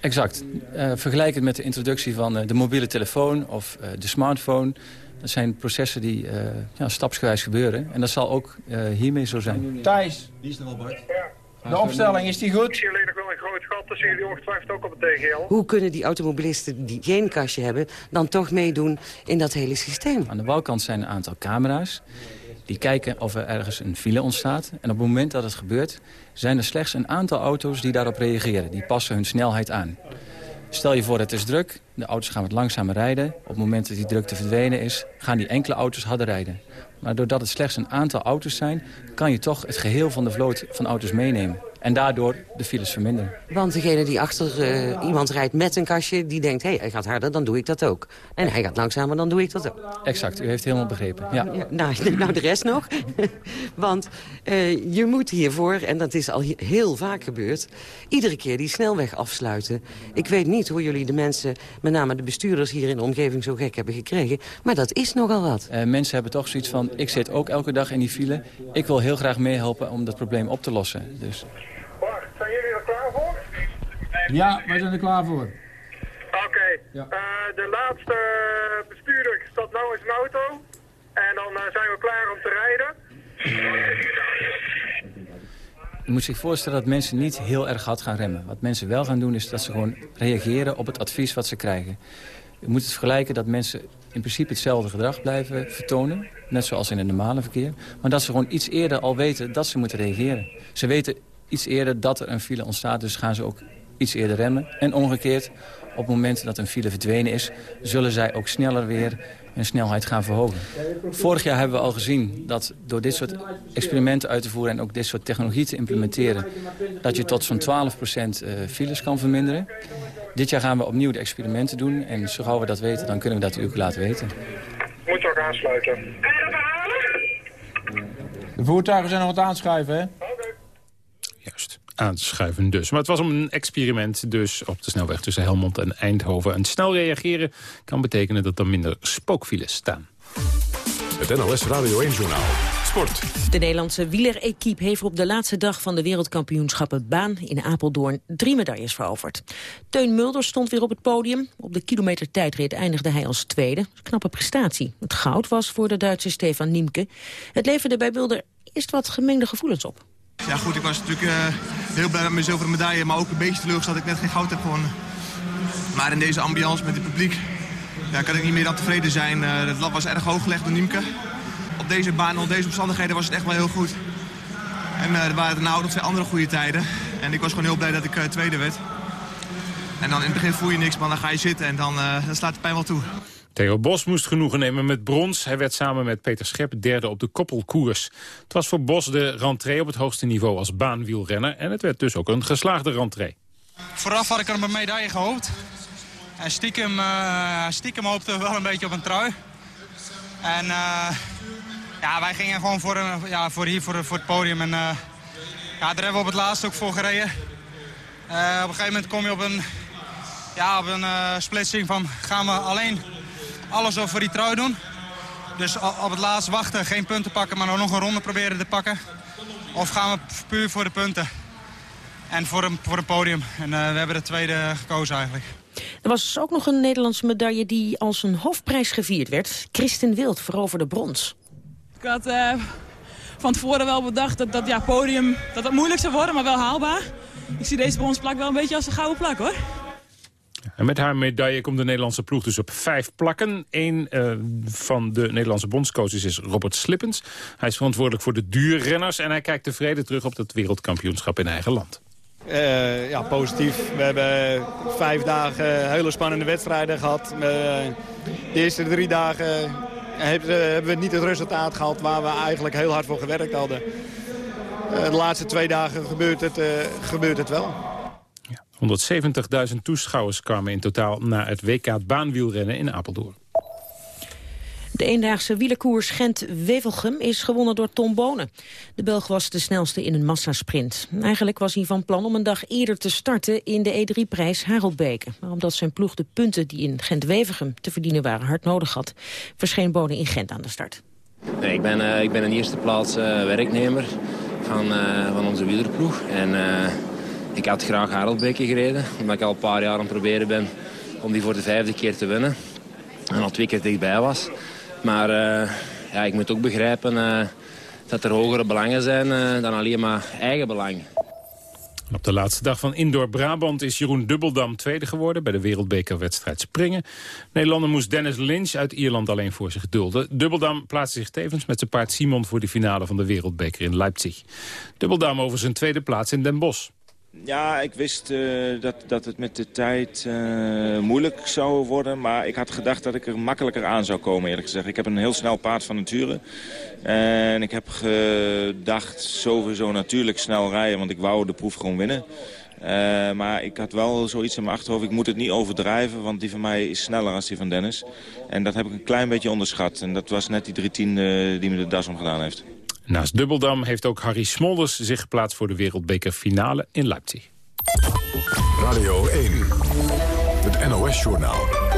Speaker 26: Exact. Uh, vergelijk het met de introductie van uh, de mobiele telefoon of uh, de smartphone. Dat zijn processen die ja, stapsgewijs gebeuren. En dat zal ook hiermee zo zijn.
Speaker 24: Thijs.
Speaker 27: Die is er wel, Bart.
Speaker 24: De opstelling, is die goed?
Speaker 28: Groot gat, jullie ongetwijfeld ook op het TGL.
Speaker 25: Hoe kunnen die automobilisten die geen kastje hebben... dan toch meedoen in dat hele systeem?
Speaker 26: Aan de walkant zijn een aantal camera's. Die kijken of er ergens een file ontstaat. En op het moment dat het gebeurt... zijn er slechts een aantal auto's die daarop reageren. Die passen hun snelheid aan. Stel je voor, het is druk. De auto's gaan wat langzamer rijden. Op het moment dat die drukte verdwenen is... gaan die enkele auto's harder rijden. Maar doordat het slechts een aantal auto's zijn... kan je toch het geheel van de vloot van auto's meenemen. En daardoor de files verminderen.
Speaker 25: Want degene die achter uh, iemand rijdt met een kastje... die denkt, hé, hey, hij gaat harder, dan doe ik dat ook. En hij gaat langzamer, dan doe ik dat ook.
Speaker 26: Exact, u heeft helemaal begrepen. Ja.
Speaker 25: ja nou, <laughs> nou, de rest nog. <laughs> Want uh, je moet hiervoor, en dat is al heel vaak gebeurd... iedere keer die snelweg afsluiten. Ik weet niet hoe jullie de mensen, met name de bestuurders... hier in de omgeving zo gek hebben gekregen. Maar dat is nogal wat.
Speaker 26: Uh, mensen hebben toch zoiets van, ik zit ook elke dag in die file. Ik wil heel graag meehelpen om dat probleem op te lossen. Dus...
Speaker 28: Bart, zijn jullie er klaar voor?
Speaker 24: Ja, wij zijn er klaar voor.
Speaker 28: Oké, okay. ja. uh, de laatste bestuurder staat nou in zijn auto. En dan uh, zijn we klaar om te rijden.
Speaker 26: Je moet zich voorstellen dat mensen niet heel erg hard gaan remmen. Wat mensen wel gaan doen is dat ze gewoon reageren op het advies wat ze krijgen. Je moet het vergelijken dat mensen in principe hetzelfde gedrag blijven vertonen. Net zoals in het normale verkeer. Maar dat ze gewoon iets eerder al weten dat ze moeten reageren. Ze weten iets eerder dat er een file ontstaat, dus gaan ze ook iets eerder remmen. En omgekeerd, op het moment dat een file verdwenen is... zullen zij ook sneller weer hun snelheid gaan verhogen. Vorig jaar hebben we al gezien dat door dit soort experimenten uit te voeren... en ook dit soort technologie te implementeren... dat je tot zo'n 12% files kan verminderen. Dit jaar gaan we opnieuw de experimenten doen. En zo gauw we dat weten, dan kunnen we dat u ook laten weten.
Speaker 29: Moet je ook aansluiten.
Speaker 30: De voertuigen zijn nog wat aanschuiven, hè?
Speaker 3: Juist, aanschuiven dus. Maar het was om een experiment dus op de snelweg tussen Helmond en Eindhoven. En snel reageren kan betekenen dat er minder spookfiles staan.
Speaker 2: Het NOS Radio 1-journaal. Sport.
Speaker 4: De Nederlandse wielerequipe heeft op de laatste dag van de wereldkampioenschappen baan in Apeldoorn drie medailles veroverd. Teun Mulder stond weer op het podium. Op de kilometer tijdrit eindigde hij als tweede. Knappe prestatie. Het goud was voor de Duitse Stefan Niemke. Het leverde bij Mulder eerst wat gemengde gevoelens op.
Speaker 31: Ja goed, ik was natuurlijk uh, heel blij met mijn zilveren medaille, maar ook een beetje teleurgesteld dat ik net geen goud heb gewonnen. Maar in deze ambiance met het publiek ja, kan ik niet meer dan tevreden zijn. Uh, het lat was erg hoog gelegd door Niemke. Op deze baan, onder deze omstandigheden was het echt wel heel goed. En uh, er waren daarna twee andere goede tijden. En ik was gewoon heel blij dat ik tweede werd. En dan in het begin voel je niks, maar dan ga je zitten en dan, dan slaat de pijn wel toe.
Speaker 3: Theo Bos moest genoegen nemen met brons. Hij werd samen met Peter Schep derde op de koppelkoers. Het was voor Bos de rentree op het hoogste niveau als baanwielrenner... en het werd dus ook een geslaagde rentree.
Speaker 32: Vooraf had ik er een medaille gehoopt. Stiekem, uh, stiekem hoopte wel een beetje op een trui. En uh, ja, wij gingen gewoon voor, een, ja, voor hier, voor, voor het podium. En uh, ja, daar hebben we op het laatst ook voor gereden. op een gegeven moment kom je op een, ja, op een splitsing van... gaan we alleen alles over die trui doen. Dus op het laatst wachten, geen punten pakken, maar nog een ronde proberen te pakken. Of gaan we puur voor de punten. En voor een, voor een podium. En uh, we hebben de tweede gekozen eigenlijk.
Speaker 4: Er was ook nog een Nederlandse medaille die als een hoofdprijs gevierd werd. Christen Wild veroverde brons.
Speaker 8: Ik had uh, van tevoren wel bedacht dat dat ja, podium dat het moeilijk zou worden, maar wel haalbaar. Ik zie deze bronsplak wel een beetje als een gouden plak hoor.
Speaker 3: En met haar medaille komt de Nederlandse ploeg dus op vijf plakken. Eén uh, van de Nederlandse bondscoaches is Robert Slippens. Hij is verantwoordelijk voor de duurrenners... en hij kijkt tevreden terug op het wereldkampioenschap in eigen land.
Speaker 33: Uh, ja, positief. We hebben vijf dagen hele spannende wedstrijden gehad. Uh, de eerste drie dagen hebben we niet het resultaat gehad waar we eigenlijk heel hard voor gewerkt hadden. de laatste twee dagen gebeurt het, gebeurt het wel.
Speaker 3: 170.000 toeschouwers kwamen in totaal naar het WK baanwielrennen in Apeldoorn.
Speaker 4: De eendaagse wielerkoers Gent-Wevelgem is gewonnen door Tom Bonen. De Belg was de snelste in een massasprint. Eigenlijk was hij van plan om een dag eerder te starten in de E3-prijs Haroldbeke. Maar omdat zijn ploeg de punten die in Gent-Wevelgem te verdienen waren hard nodig had, verscheen Bonen in Gent aan de start.
Speaker 25: Nee, ik, ben, uh, ik ben in eerste plaats uh, werknemer van, uh, van onze wielerploeg. En ik had graag Harelbeke gereden, omdat ik al een paar jaar aan het proberen ben om die voor de vijfde keer te winnen. En al twee keer dichtbij was. Maar uh, ja, ik moet ook begrijpen uh, dat er hogere belangen zijn uh, dan alleen maar eigen belang.
Speaker 3: Op de laatste dag van Indoor Brabant is Jeroen Dubbeldam tweede geworden... bij de wereldbekerwedstrijd springen. Nederlander moest Dennis Lynch uit Ierland alleen voor zich dulden. Dubbeldam plaatste zich tevens met zijn paard Simon... voor de finale van de wereldbeker in Leipzig. Dubbeldam over zijn tweede plaats in Den Bosch.
Speaker 34: Ja, ik wist uh, dat, dat het met de tijd uh, moeilijk zou worden. Maar ik had gedacht dat ik er makkelijker aan zou komen, eerlijk gezegd. Ik heb een heel snel paard van nature. En ik heb gedacht sowieso natuurlijk snel rijden, want ik wou de proef gewoon winnen. Uh, maar ik had wel zoiets in mijn achterhoofd, ik moet het niet overdrijven... want die van mij is sneller als die van Dennis. En dat heb ik een klein beetje onderschat. En dat was net die drie tiende die me de das omgedaan heeft.
Speaker 3: Naast Dubbeldam heeft ook Harry Smolders zich geplaatst voor de wereldbekerfinale in Leipzig.
Speaker 2: Radio 1, het NOS-journaal.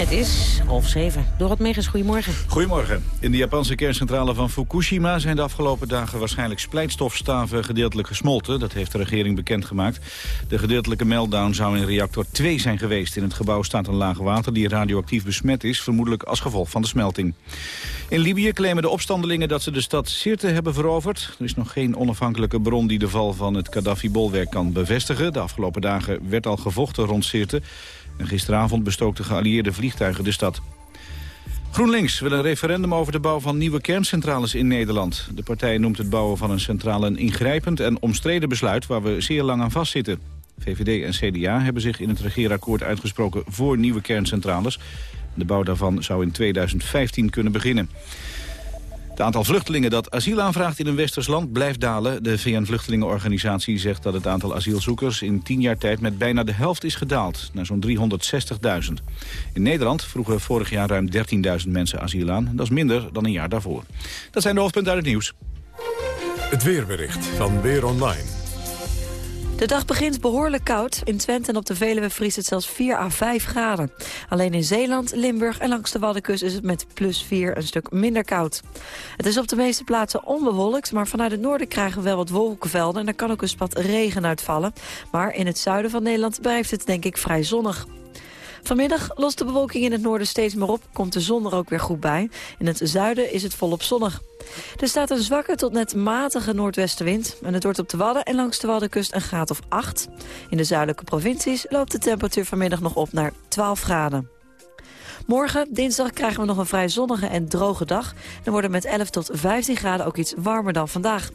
Speaker 4: Het is half zeven. Dorot Megens, goedemorgen.
Speaker 35: Goedemorgen. In de Japanse kerncentrale van Fukushima zijn de afgelopen dagen waarschijnlijk splijtstofstaven gedeeltelijk gesmolten. Dat heeft de regering bekendgemaakt. De gedeeltelijke meltdown zou in reactor 2 zijn geweest. In het gebouw staat een laag water die radioactief besmet is, vermoedelijk als gevolg van de smelting. In Libië claimen de opstandelingen dat ze de stad Sirte hebben veroverd. Er is nog geen onafhankelijke bron die de val van het Gaddafi-bolwerk kan bevestigen. De afgelopen dagen werd al gevochten rond Sirte. En gisteravond bestookten geallieerde vliegtuigen de stad. GroenLinks wil een referendum over de bouw van nieuwe kerncentrales in Nederland. De partij noemt het bouwen van een centrale een ingrijpend en omstreden besluit waar we zeer lang aan vastzitten. VVD en CDA hebben zich in het regeerakkoord uitgesproken voor nieuwe kerncentrales. De bouw daarvan zou in 2015 kunnen beginnen. Het aantal vluchtelingen dat asiel aanvraagt in een westers land blijft dalen. De VN-vluchtelingenorganisatie zegt dat het aantal asielzoekers in tien jaar tijd met bijna de helft is gedaald, naar zo'n 360.000. In Nederland vroegen vorig jaar ruim 13.000 mensen asiel aan. Dat is minder dan een jaar daarvoor. Dat zijn de hoofdpunten uit het nieuws.
Speaker 2: Het weerbericht van Weer Online.
Speaker 36: De dag begint behoorlijk koud. In Twente en op de Veluwe vriest het zelfs 4 à 5 graden. Alleen in Zeeland, Limburg en langs de Waddenkust is het met plus 4 een stuk minder koud. Het is op de meeste plaatsen onbewolkt, maar vanuit het noorden krijgen we wel wat wolkenvelden... en er kan ook een spat regen uitvallen. Maar in het zuiden van Nederland blijft het denk ik vrij zonnig. Vanmiddag lost de bewolking in het noorden steeds meer op, komt de zon er ook weer goed bij. In het zuiden is het volop zonnig. Er staat een zwakke tot net matige noordwestenwind. En het wordt op de Wadden en langs de Waddenkust een graad of 8. In de zuidelijke provincies loopt de temperatuur vanmiddag nog op naar 12 graden. Morgen, dinsdag, krijgen we nog een vrij zonnige en droge dag. Dan worden met 11 tot 15 graden ook iets warmer dan vandaag.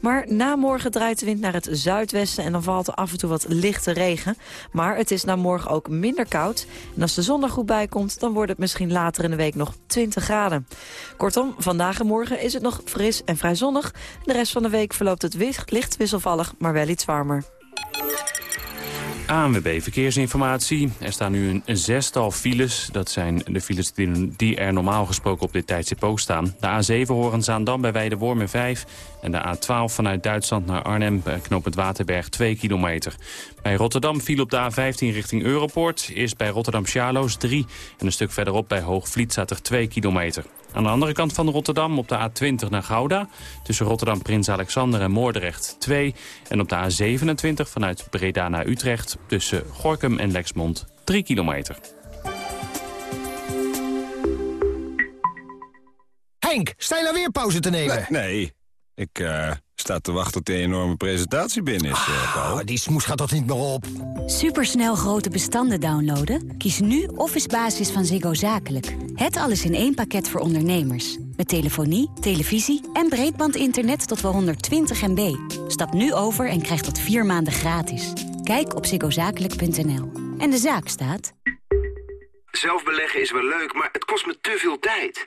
Speaker 36: Maar na morgen draait de wind naar het zuidwesten... en dan valt er af en toe wat lichte regen. Maar het is na morgen ook minder koud. En als de zon er goed bij komt, dan wordt het misschien later in de week nog 20 graden. Kortom, vandaag en morgen is het nog fris en vrij zonnig. De rest van de week verloopt het licht wisselvallig, maar wel iets warmer.
Speaker 37: ANWB Verkeersinformatie. Er staan nu een zestal files. Dat zijn de files die er normaal gesproken op dit tijdstip ook staan. De A7 Horen-Zaandam bij Weidewormen 5. En de A12 vanuit Duitsland naar Arnhem bij het Waterberg 2 kilometer. Bij Rotterdam viel op de A15 richting Europoort. Eerst bij Rotterdam-Charloes 3. En een stuk verderop bij Hoogvliet staat er 2 kilometer. Aan de andere kant van Rotterdam op de A20 naar Gouda. Tussen Rotterdam Prins Alexander en Moordrecht 2. En op de A27 vanuit Breda naar Utrecht. Tussen Gorkum en Lexmond 3 kilometer.
Speaker 38: Henk, sta je nou weer pauze te nemen?
Speaker 39: Nee, ik uh, sta te wachten tot de enorme presentatie binnen is, uh,
Speaker 38: Paul. die smoes gaat toch niet meer op?
Speaker 40: Supersnel grote bestanden downloaden? Kies nu Office Basis van Ziggo Zakelijk. Het alles in één pakket voor ondernemers. Met telefonie, televisie en breedbandinternet tot wel 120 MB. Stap nu over en krijg dat vier maanden gratis. Kijk op ziggozakelijk.nl. En de zaak staat...
Speaker 41: Zelf beleggen is wel leuk, maar het kost me te veel tijd...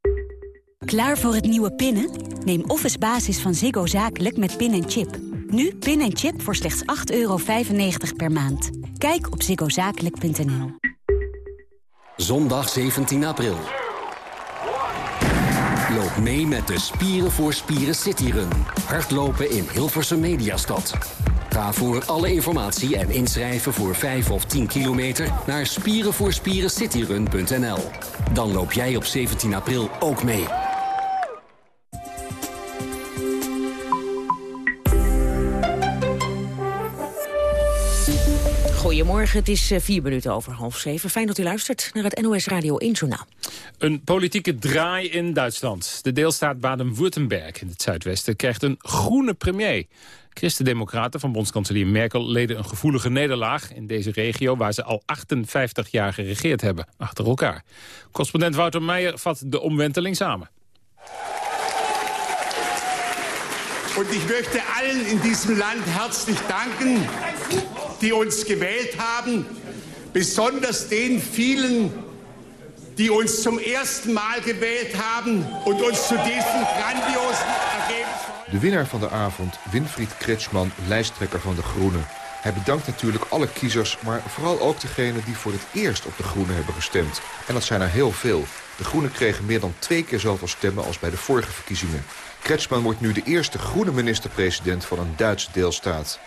Speaker 40: Klaar voor het nieuwe pinnen? Neem Office Basis van Ziggo Zakelijk met pin en chip. Nu pin en chip voor slechts 8,95 euro per maand. Kijk op ziggozakelijk.nl.
Speaker 31: Zondag 17 april. Loop mee met de Spieren voor Spieren Cityrun. Hardlopen in Hilversum Mediastad. Ga voor alle informatie en inschrijven voor 5 of 10 kilometer naar spierenvoorspierencityrun.nl. Dan loop jij op 17 april ook mee.
Speaker 4: Goedemorgen, het is eh, vier minuten over half zeven. Fijn dat u luistert naar het NOS Radio 1 Journaal.
Speaker 3: Een politieke draai in Duitsland. De deelstaat Baden-Württemberg in het zuidwesten krijgt een groene premier. Christen-democraten van bondskanselier Merkel leden een gevoelige nederlaag in deze regio waar ze al 58 jaar geregeerd hebben, achter elkaar. Correspondent Wouter Meijer vat de omwenteling samen.
Speaker 42: En ik möchte allen in diesem Land herzlich danken die uns gewählt haben, besonders den vielen, die uns zum ersten Mal gewählt haben und uns zu diesem grandiosen Ergebnis...
Speaker 43: De winnaar van de avond, Winfried Kretschmann, lijsttrekker van de Groenen. Hij bedankt natuurlijk alle kiezers, maar vooral ook degenen die voor het eerst op de Groenen hebben gestemd. En dat zijn er heel veel. De Groenen kregen meer dan twee keer zoveel stemmen als bij de vorige verkiezingen. Kretschmann wordt nu de eerste groene minister-president van een Duitse deelstaat.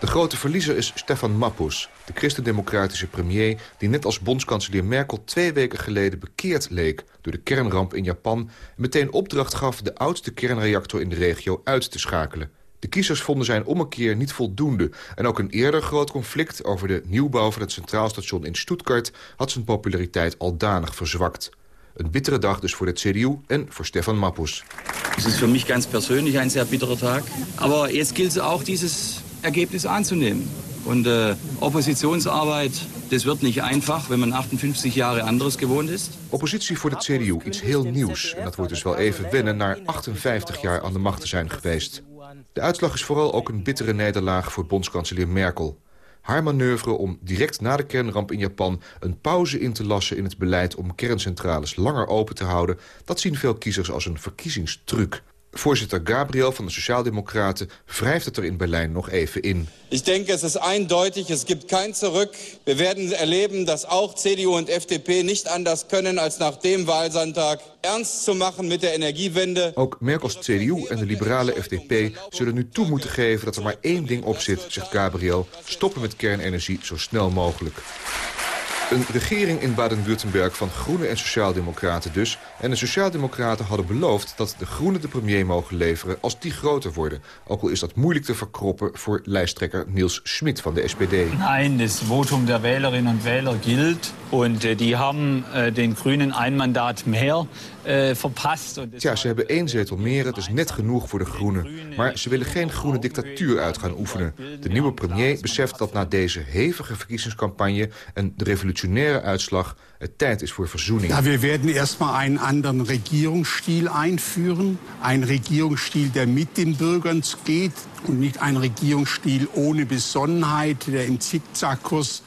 Speaker 43: De grote verliezer is Stefan Mappus, de christendemocratische premier... die net als bondskanselier Merkel twee weken geleden bekeerd leek... door de kernramp in Japan en meteen opdracht gaf... de oudste kernreactor in de regio uit te schakelen. De kiezers vonden zijn ommekeer niet voldoende. En ook een eerder groot conflict over de nieuwbouw van het Centraal Station in Stuttgart... had zijn populariteit al danig verzwakt. Een bittere dag dus voor de CDU en voor Stefan Mappus.
Speaker 44: Het is voor mij persoonlijk een zeer bittere dag. Maar jetzt gilt ook dieses Ergebnis anzunehmen. Und äh, Oppositionsarbeit, das wird nicht einfach, wenn man 58 Jahre anderes gewohnt ist.
Speaker 43: Oppositie voor de CDU, iets heel nieuws. En dat wordt dus wel even wennen naar 58 jaar aan de macht te zijn geweest. De uitslag is vooral ook een bittere nederlaag voor bondskanselier Merkel. Haar manoeuvre om direct na de kernramp in Japan een pauze in te lassen in het beleid om kerncentrales langer open te houden, dat zien veel kiezers als een verkiezingstruc. Voorzitter Gabriel van de Sociaaldemocraten wrijft het er in Berlijn nog even in.
Speaker 45: Ik denk, het is eindeutig, es gibt kein Zurück. We werden erleben, dat ook CDU en FDP niet anders kunnen als nach dem Wahlsonntag ernst zu machen mit der Energiewende.
Speaker 43: Ook Merkels CDU en de liberale FDP zullen nu toe moeten geven dat er maar één ding op zit, zegt Gabriel. Stoppen met kernenergie zo snel mogelijk. Een regering in Baden-Württemberg van Groenen en Sociaaldemocraten dus. En de Sociaaldemocraten hadden beloofd dat de Groenen de premier mogen leveren als die groter worden. Ook al is dat moeilijk te verkroppen voor lijsttrekker Niels Schmid van de SPD.
Speaker 46: Nee, het votum der Wählerinnen en Wähler gilt. En äh, die hebben äh, den Groenen een mandaat meer verpast.
Speaker 43: Ja, ze hebben één zetel meer, het is net genoeg voor de Groenen. Maar ze willen geen groene dictatuur uit gaan oefenen. De nieuwe premier beseft dat na deze hevige verkiezingscampagne... en de revolutionaire uitslag het tijd is voor verzoening.
Speaker 31: Ja, we werden erstmal een andere Regierungsstil einführen. Een Regierungsstil, der mit den Bürgern geht... en niet een Regierungsstil ohne Besonnenheit, der im Zickzackkurs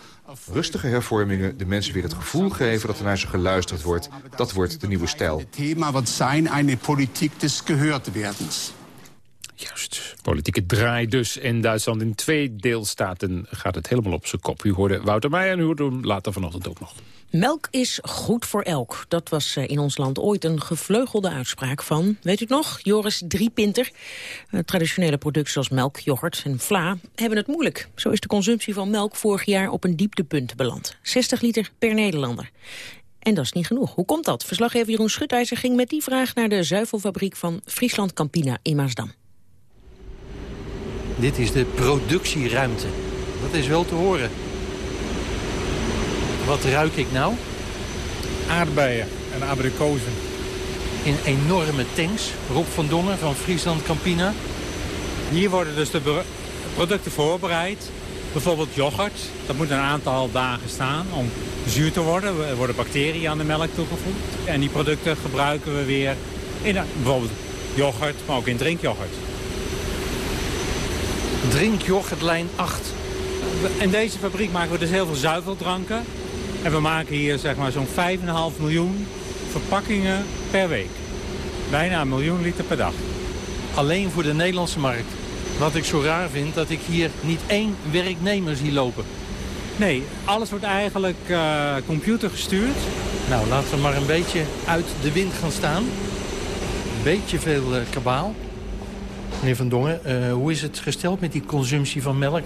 Speaker 43: Rustige hervormingen, de mensen weer het gevoel geven dat er naar ze geluisterd wordt. Dat wordt de nieuwe stijl.
Speaker 31: Het thema wordt zijn een politiek des gehoordwerdens.
Speaker 3: Juist, politieke draai dus. In Duitsland in twee deelstaten gaat het helemaal op zijn kop. U hoorde Wouter Meijer en u hoorde hem later vanochtend ook nog.
Speaker 4: Melk is goed voor elk. Dat was eh, in ons land ooit een gevleugelde uitspraak van, weet u het nog, Joris Driepinter. Uh, traditionele producten zoals melk, yoghurt en vla hebben het moeilijk. Zo is de consumptie van melk vorig jaar op een dieptepunt beland. 60 liter per Nederlander. En dat is niet genoeg. Hoe komt dat? Verslaggever Jeroen Schutijzer ging met die vraag naar de zuivelfabriek van Friesland Campina in Maasdam.
Speaker 47: Dit is de productieruimte. Dat is wel te horen. Wat ruik ik nou?
Speaker 48: Aardbeien en abrikozen.
Speaker 47: In enorme tanks. Rob van Dongen van Friesland Campina.
Speaker 48: Hier worden dus de producten voorbereid. Bijvoorbeeld yoghurt. Dat moet een aantal dagen staan om zuur te worden. Er worden bacteriën aan de melk toegevoegd. En die producten gebruiken we weer in bijvoorbeeld yoghurt, maar ook in drinkyoghurt.
Speaker 47: Drinkyoghurt lijn 8.
Speaker 48: In deze fabriek maken we dus heel veel zuiveldranken. En we maken hier zeg maar zo'n 5,5 miljoen verpakkingen per week. Bijna een miljoen liter per dag.
Speaker 47: Alleen voor de Nederlandse markt. Wat ik zo raar vind, dat ik hier niet één werknemer zie lopen.
Speaker 48: Nee, alles wordt eigenlijk uh, computergestuurd.
Speaker 47: Nou, laten we maar een beetje uit de wind gaan staan. Een beetje veel uh, kabaal. Meneer Van Dongen, uh, hoe is het gesteld met die consumptie van melk?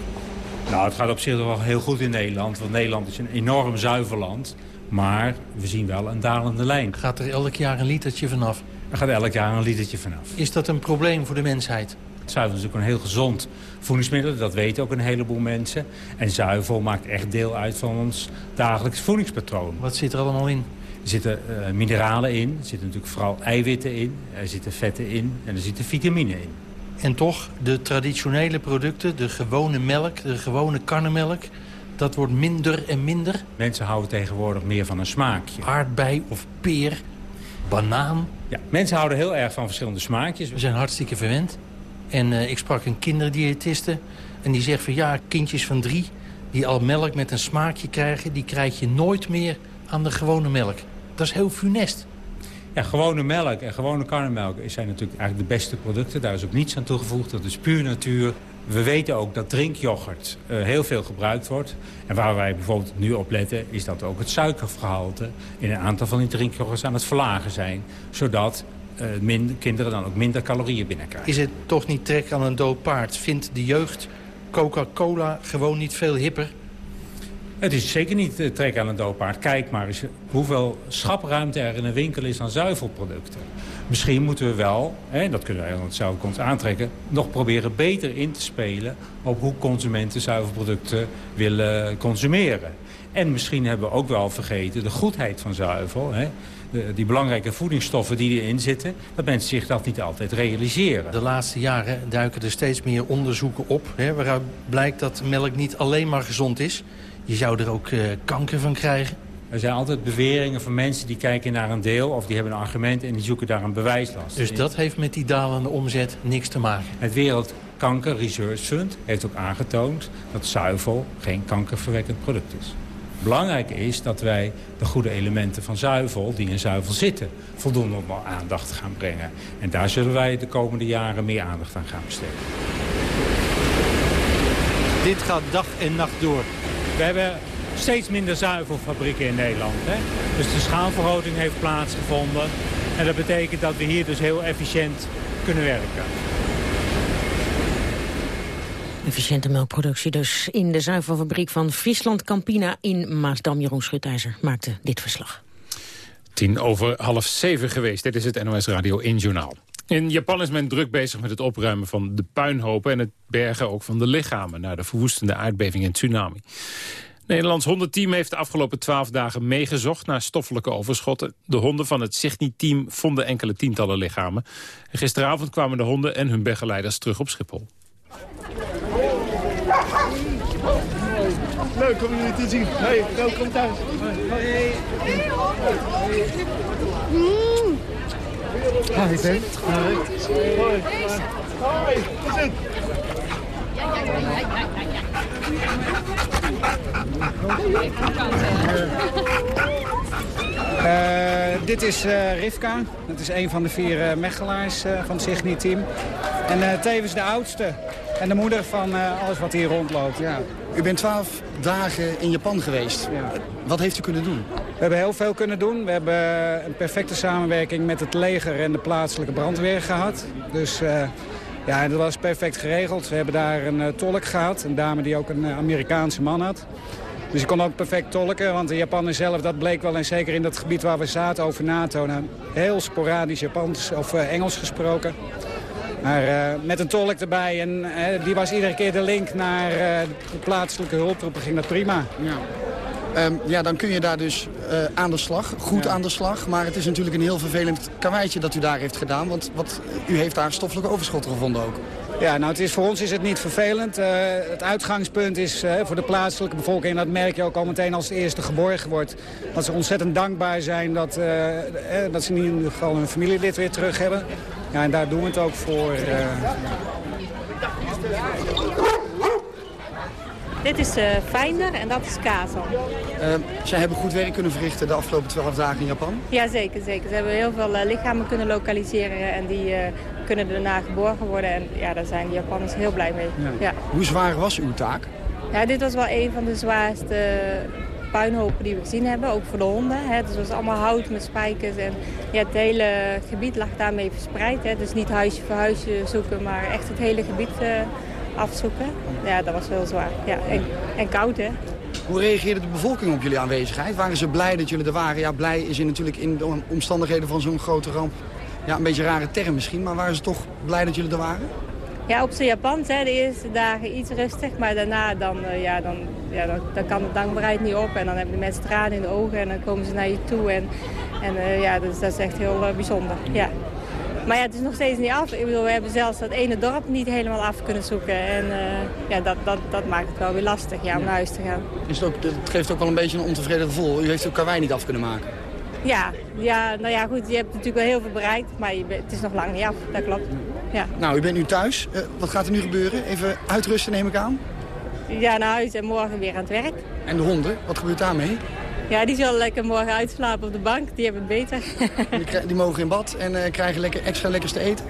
Speaker 48: Nou, het gaat op zich wel heel goed in Nederland. Want Nederland is een enorm zuiver land. Maar we zien wel een dalende lijn.
Speaker 47: Gaat er elk jaar een litertje vanaf?
Speaker 48: Er gaat elk jaar een litertje vanaf.
Speaker 47: Is dat een probleem voor de mensheid?
Speaker 48: Zuivel is natuurlijk een heel gezond voedingsmiddel. Dat weten ook een heleboel mensen. En zuivel maakt echt deel uit van ons dagelijks voedingspatroon.
Speaker 47: Wat zit er allemaal in?
Speaker 48: Er zitten uh, mineralen in. Er zitten natuurlijk vooral eiwitten in. Er zitten vetten in. En er zitten vitamine in.
Speaker 47: En toch, de traditionele producten, de gewone melk, de gewone karnemelk... dat wordt minder en minder.
Speaker 48: Mensen houden tegenwoordig meer van een smaakje.
Speaker 47: Aardbei of peer, banaan.
Speaker 48: Ja, mensen houden heel erg van verschillende smaakjes.
Speaker 47: We zijn hartstikke verwend. En uh, ik sprak een kinderdiëtiste en die zegt van ja, kindjes van drie... die al melk met een smaakje krijgen, die krijg je nooit meer aan de gewone melk. Dat is heel funest.
Speaker 48: Ja, gewone melk en gewone karnemelk zijn natuurlijk eigenlijk de beste producten. Daar is ook niets aan toegevoegd. Dat is puur natuur. We weten ook dat drinkyoghurt uh, heel veel gebruikt wordt. En waar wij bijvoorbeeld nu op letten... is dat ook het suikergehalte in een aantal van die drinkyoghurts aan het verlagen zijn. Zodat uh, minder, kinderen dan ook minder calorieën binnenkrijgen.
Speaker 47: Is het toch niet trek aan een dood paard? Vindt de jeugd Coca-Cola gewoon niet veel hipper?
Speaker 48: Het is zeker niet uh, trek aan een doodpaard. Kijk maar eens hoeveel schapruimte er in een winkel is aan zuivelproducten. Misschien moeten we wel, en dat kunnen wij zelf ons aantrekken... nog proberen beter in te spelen op hoe consumenten zuivelproducten willen consumeren. En misschien hebben we ook wel vergeten de goedheid van zuivel. Hè? De, die belangrijke voedingsstoffen die erin zitten... dat mensen zich dat niet altijd realiseren.
Speaker 47: De laatste jaren duiken er steeds meer onderzoeken op... Hè, waaruit blijkt dat melk niet alleen maar gezond is. Je zou er ook uh, kanker van krijgen.
Speaker 48: Er zijn altijd beweringen van mensen die kijken naar een deel... of die hebben een argument en die zoeken daar een bewijslast.
Speaker 47: Dus dat heeft met die dalende omzet niks te maken?
Speaker 48: Het Wereldkanker Research Fund heeft ook aangetoond... dat zuivel geen kankerverwekkend product is. Belangrijk is dat wij de goede elementen van zuivel, die in zuivel zitten, voldoende op aandacht gaan brengen. En daar zullen wij de komende jaren meer aandacht aan gaan besteden. Dit gaat dag en nacht door. We hebben steeds minder zuivelfabrieken in Nederland. Hè? Dus de schaalvergroting heeft plaatsgevonden. En dat betekent dat we hier dus heel efficiënt kunnen werken.
Speaker 4: Efficiënte melkproductie dus in de zuivelfabriek van Friesland Campina in Maasdam. Jeroen Schutijzer maakte dit verslag.
Speaker 3: Tien over half zeven geweest. Dit is het NOS Radio 1 Journaal. In Japan is men druk bezig met het opruimen van de puinhopen... en het bergen ook van de lichamen... na de verwoestende aardbeving en tsunami. Nederlands hondenteam heeft de afgelopen twaalf dagen meegezocht naar stoffelijke overschotten. De honden van het Signi-team vonden enkele tientallen lichamen. En gisteravond kwamen de honden en hun begeleiders terug op Schiphol.
Speaker 49: Leuk om jullie te zien. Hey, welkom thuis. Hey. Hi, Ben. Hoi. Hoi. Hoi.
Speaker 50: Uh, dit is uh, Rivka. Dat is een van de vier uh, mechelaars van het Signi-team. En tevens de oudste. En de moeder van alles wat hier rondloopt. Ja.
Speaker 51: U bent twaalf dagen in Japan geweest. Ja. Wat heeft u kunnen doen?
Speaker 50: We hebben heel veel kunnen doen. We hebben een perfecte samenwerking met het leger en de plaatselijke brandweer gehad. Dus ja, dat was perfect geregeld. We hebben daar een uh, tolk gehad, een dame die ook een uh, Amerikaanse man had. Dus ik kon ook perfect tolken, want de Japanners zelf, dat bleek wel... en zeker in dat gebied waar we zaten over NATO... Nou, heel sporadisch Japans of uh, Engels gesproken. Maar met een tolk erbij en die was iedere keer de link naar de plaatselijke hulptroepen, ging dat prima.
Speaker 51: Ja. Um, ja, dan kun je daar dus uh, aan de slag, goed ja. aan de slag. Maar het is natuurlijk een heel vervelend karweitje dat u daar heeft gedaan. Want wat, u heeft daar stoffelijke overschotten gevonden ook.
Speaker 50: Ja, nou het is, voor ons is het niet vervelend. Uh, het uitgangspunt is uh, voor de plaatselijke bevolking... en dat merk je ook al meteen als het eerste geborgen wordt... dat ze ontzettend dankbaar zijn dat, dat ze in ieder geval hun familielid weer terug hebben. Ja, en daar doen we het ook voor.
Speaker 52: Dit is uh, en dat is Kazel.
Speaker 51: Uh, zij hebben goed werk kunnen verrichten de afgelopen 12 dagen in Japan?
Speaker 52: Ja, zeker. zeker. Ze hebben heel veel uh, lichamen kunnen lokaliseren en die kunnen daarna geborgen worden. En ja, daar zijn de Japanners heel blij mee. Ja. Ja.
Speaker 51: Hoe zwaar was uw taak?
Speaker 52: Ja, dit was wel een van de zwaarste puinhopen die we gezien hebben, ook voor de honden. Hè. Dus het was allemaal hout met spijkers en ja, het hele gebied lag daarmee verspreid. Hè. Dus niet huisje voor huisje zoeken, maar echt het hele gebied afzoeken. Ja, dat was heel zwaar. Ja, en, en koud, hè.
Speaker 51: Hoe reageerde de bevolking op jullie aanwezigheid? Waren ze blij dat jullie er waren? Ja, blij is je natuurlijk in de omstandigheden van zo'n grote ramp. Ja, een beetje een rare term misschien, maar waren ze toch blij dat jullie er waren?
Speaker 52: Ja, op zijn Japans, hè, de eerste dagen iets rustig, maar daarna dan, uh, ja, dan, ja, dan, dan, kan de dankbaarheid niet op. En dan hebben de mensen tranen in de ogen en dan komen ze naar je toe. En, en uh, ja, dat is, dat is echt heel uh, bijzonder. Ja. Maar ja, het is nog steeds niet af. Ik bedoel, we hebben zelfs dat ene dorp niet helemaal af kunnen zoeken. En uh, ja, dat, dat, dat maakt het wel weer lastig ja, om naar huis te gaan.
Speaker 51: Is het, ook, het geeft ook wel een beetje een ontevreden gevoel. U heeft ook karwei niet af kunnen maken.
Speaker 52: Ja, ja, nou ja, goed, je hebt natuurlijk wel heel veel bereikt, maar je, het is nog lang niet af, dat klopt. Ja.
Speaker 51: Nou, u bent nu thuis. Uh, wat gaat er nu gebeuren? Even uitrusten neem ik aan?
Speaker 52: Ja, naar huis en morgen weer aan het werk.
Speaker 51: En de honden, wat gebeurt daarmee?
Speaker 52: Ja, die zullen lekker morgen uitslapen op de bank. Die hebben het beter. <laughs>
Speaker 51: die, die, mogen in bad en uh, krijgen lekker, extra lekkers te eten?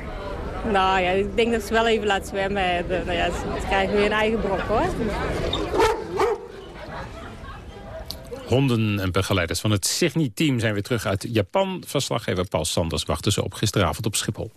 Speaker 52: Nou ja, ik denk dat ze wel even laten zwemmen. De, nou ja, ze krijgen weer een eigen brok hoor.
Speaker 3: Honden en begeleiders van het Signi-team zijn weer terug uit Japan. Verslaggever Paul Sanders wachtte ze op gisteravond op Schiphol.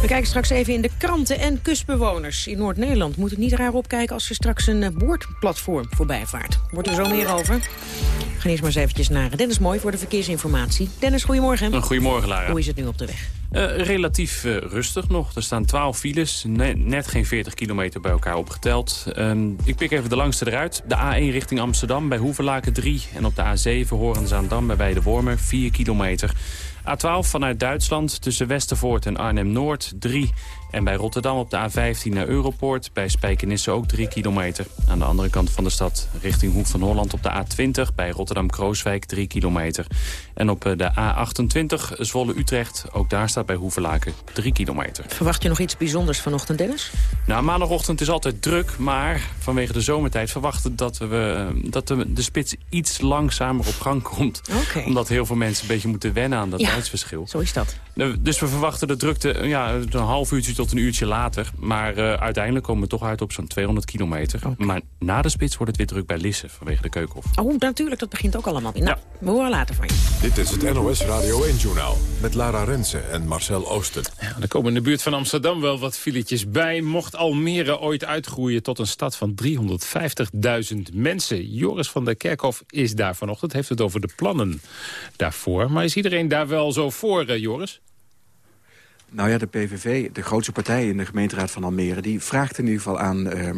Speaker 4: We kijken straks even in de kranten en kustbewoners in Noord-Nederland moeten niet raar opkijken als er straks een eh, boordplatform voorbij vaart. Wordt er zo meer over. We gaan eerst maar eens eventjes naar Dennis Mooi voor de verkeersinformatie. Dennis, goedemorgen.
Speaker 53: Goedemorgen, Lara.
Speaker 4: Hoe is het nu op de weg?
Speaker 53: Uh, relatief uh, rustig nog. Er staan 12 files, ne net geen 40 kilometer bij elkaar opgeteld. Um, ik pik even de langste eruit. De A1 richting Amsterdam bij Hoevelaken 3. En op de A7 Horenzaandam bij Weidewormer 4 kilometer. A12 vanuit Duitsland tussen Westervoort en Arnhem-Noord 3. En bij Rotterdam op de A15 naar Europoort. Bij Spijkenisse ook 3 kilometer. Aan de andere kant van de stad richting Hoek van Holland op de A20. Bij Rotterdam-Krooswijk 3 kilometer. En op eh, de A28 Zwolle-Utrecht. Ook daar staat bij Hoevelaken 3 kilometer.
Speaker 4: Verwacht je nog iets bijzonders vanochtend, Dennis?
Speaker 53: Nou, maandagochtend is altijd druk. Maar vanwege de zomertijd verwachten dat, we, eh, dat de, de spits iets langzamer op gang komt.
Speaker 4: Okay.
Speaker 53: Omdat heel veel mensen een beetje moeten wennen aan dat
Speaker 4: ja,
Speaker 53: tijdsverschil.
Speaker 4: zo is dat.
Speaker 53: Dus we verwachten de drukte ja, een half uurtje tot een uurtje later. Maar uh, uiteindelijk komen we toch uit op zo'n 200 kilometer. Okay. Maar na de spits wordt het weer druk bij Lisse vanwege de keukenhof.
Speaker 4: Oh, natuurlijk. Dat begint ook allemaal weer. Nou, ja. we horen later van je.
Speaker 2: Dit is het NOS Radio 1-journaal met Lara Rensen en Marcel Oosten.
Speaker 3: Ja, er komen in de buurt van Amsterdam wel wat filetjes bij. Mocht Almere ooit uitgroeien tot een stad van 350.000 mensen. Joris van der Kerkhof is daar vanochtend. Heeft het over de plannen daarvoor. Maar is iedereen daar wel zo voor, uh, Joris?
Speaker 21: Nou ja, de PVV, de grootste partij in de gemeenteraad van Almere... die vraagt in ieder geval aan uh,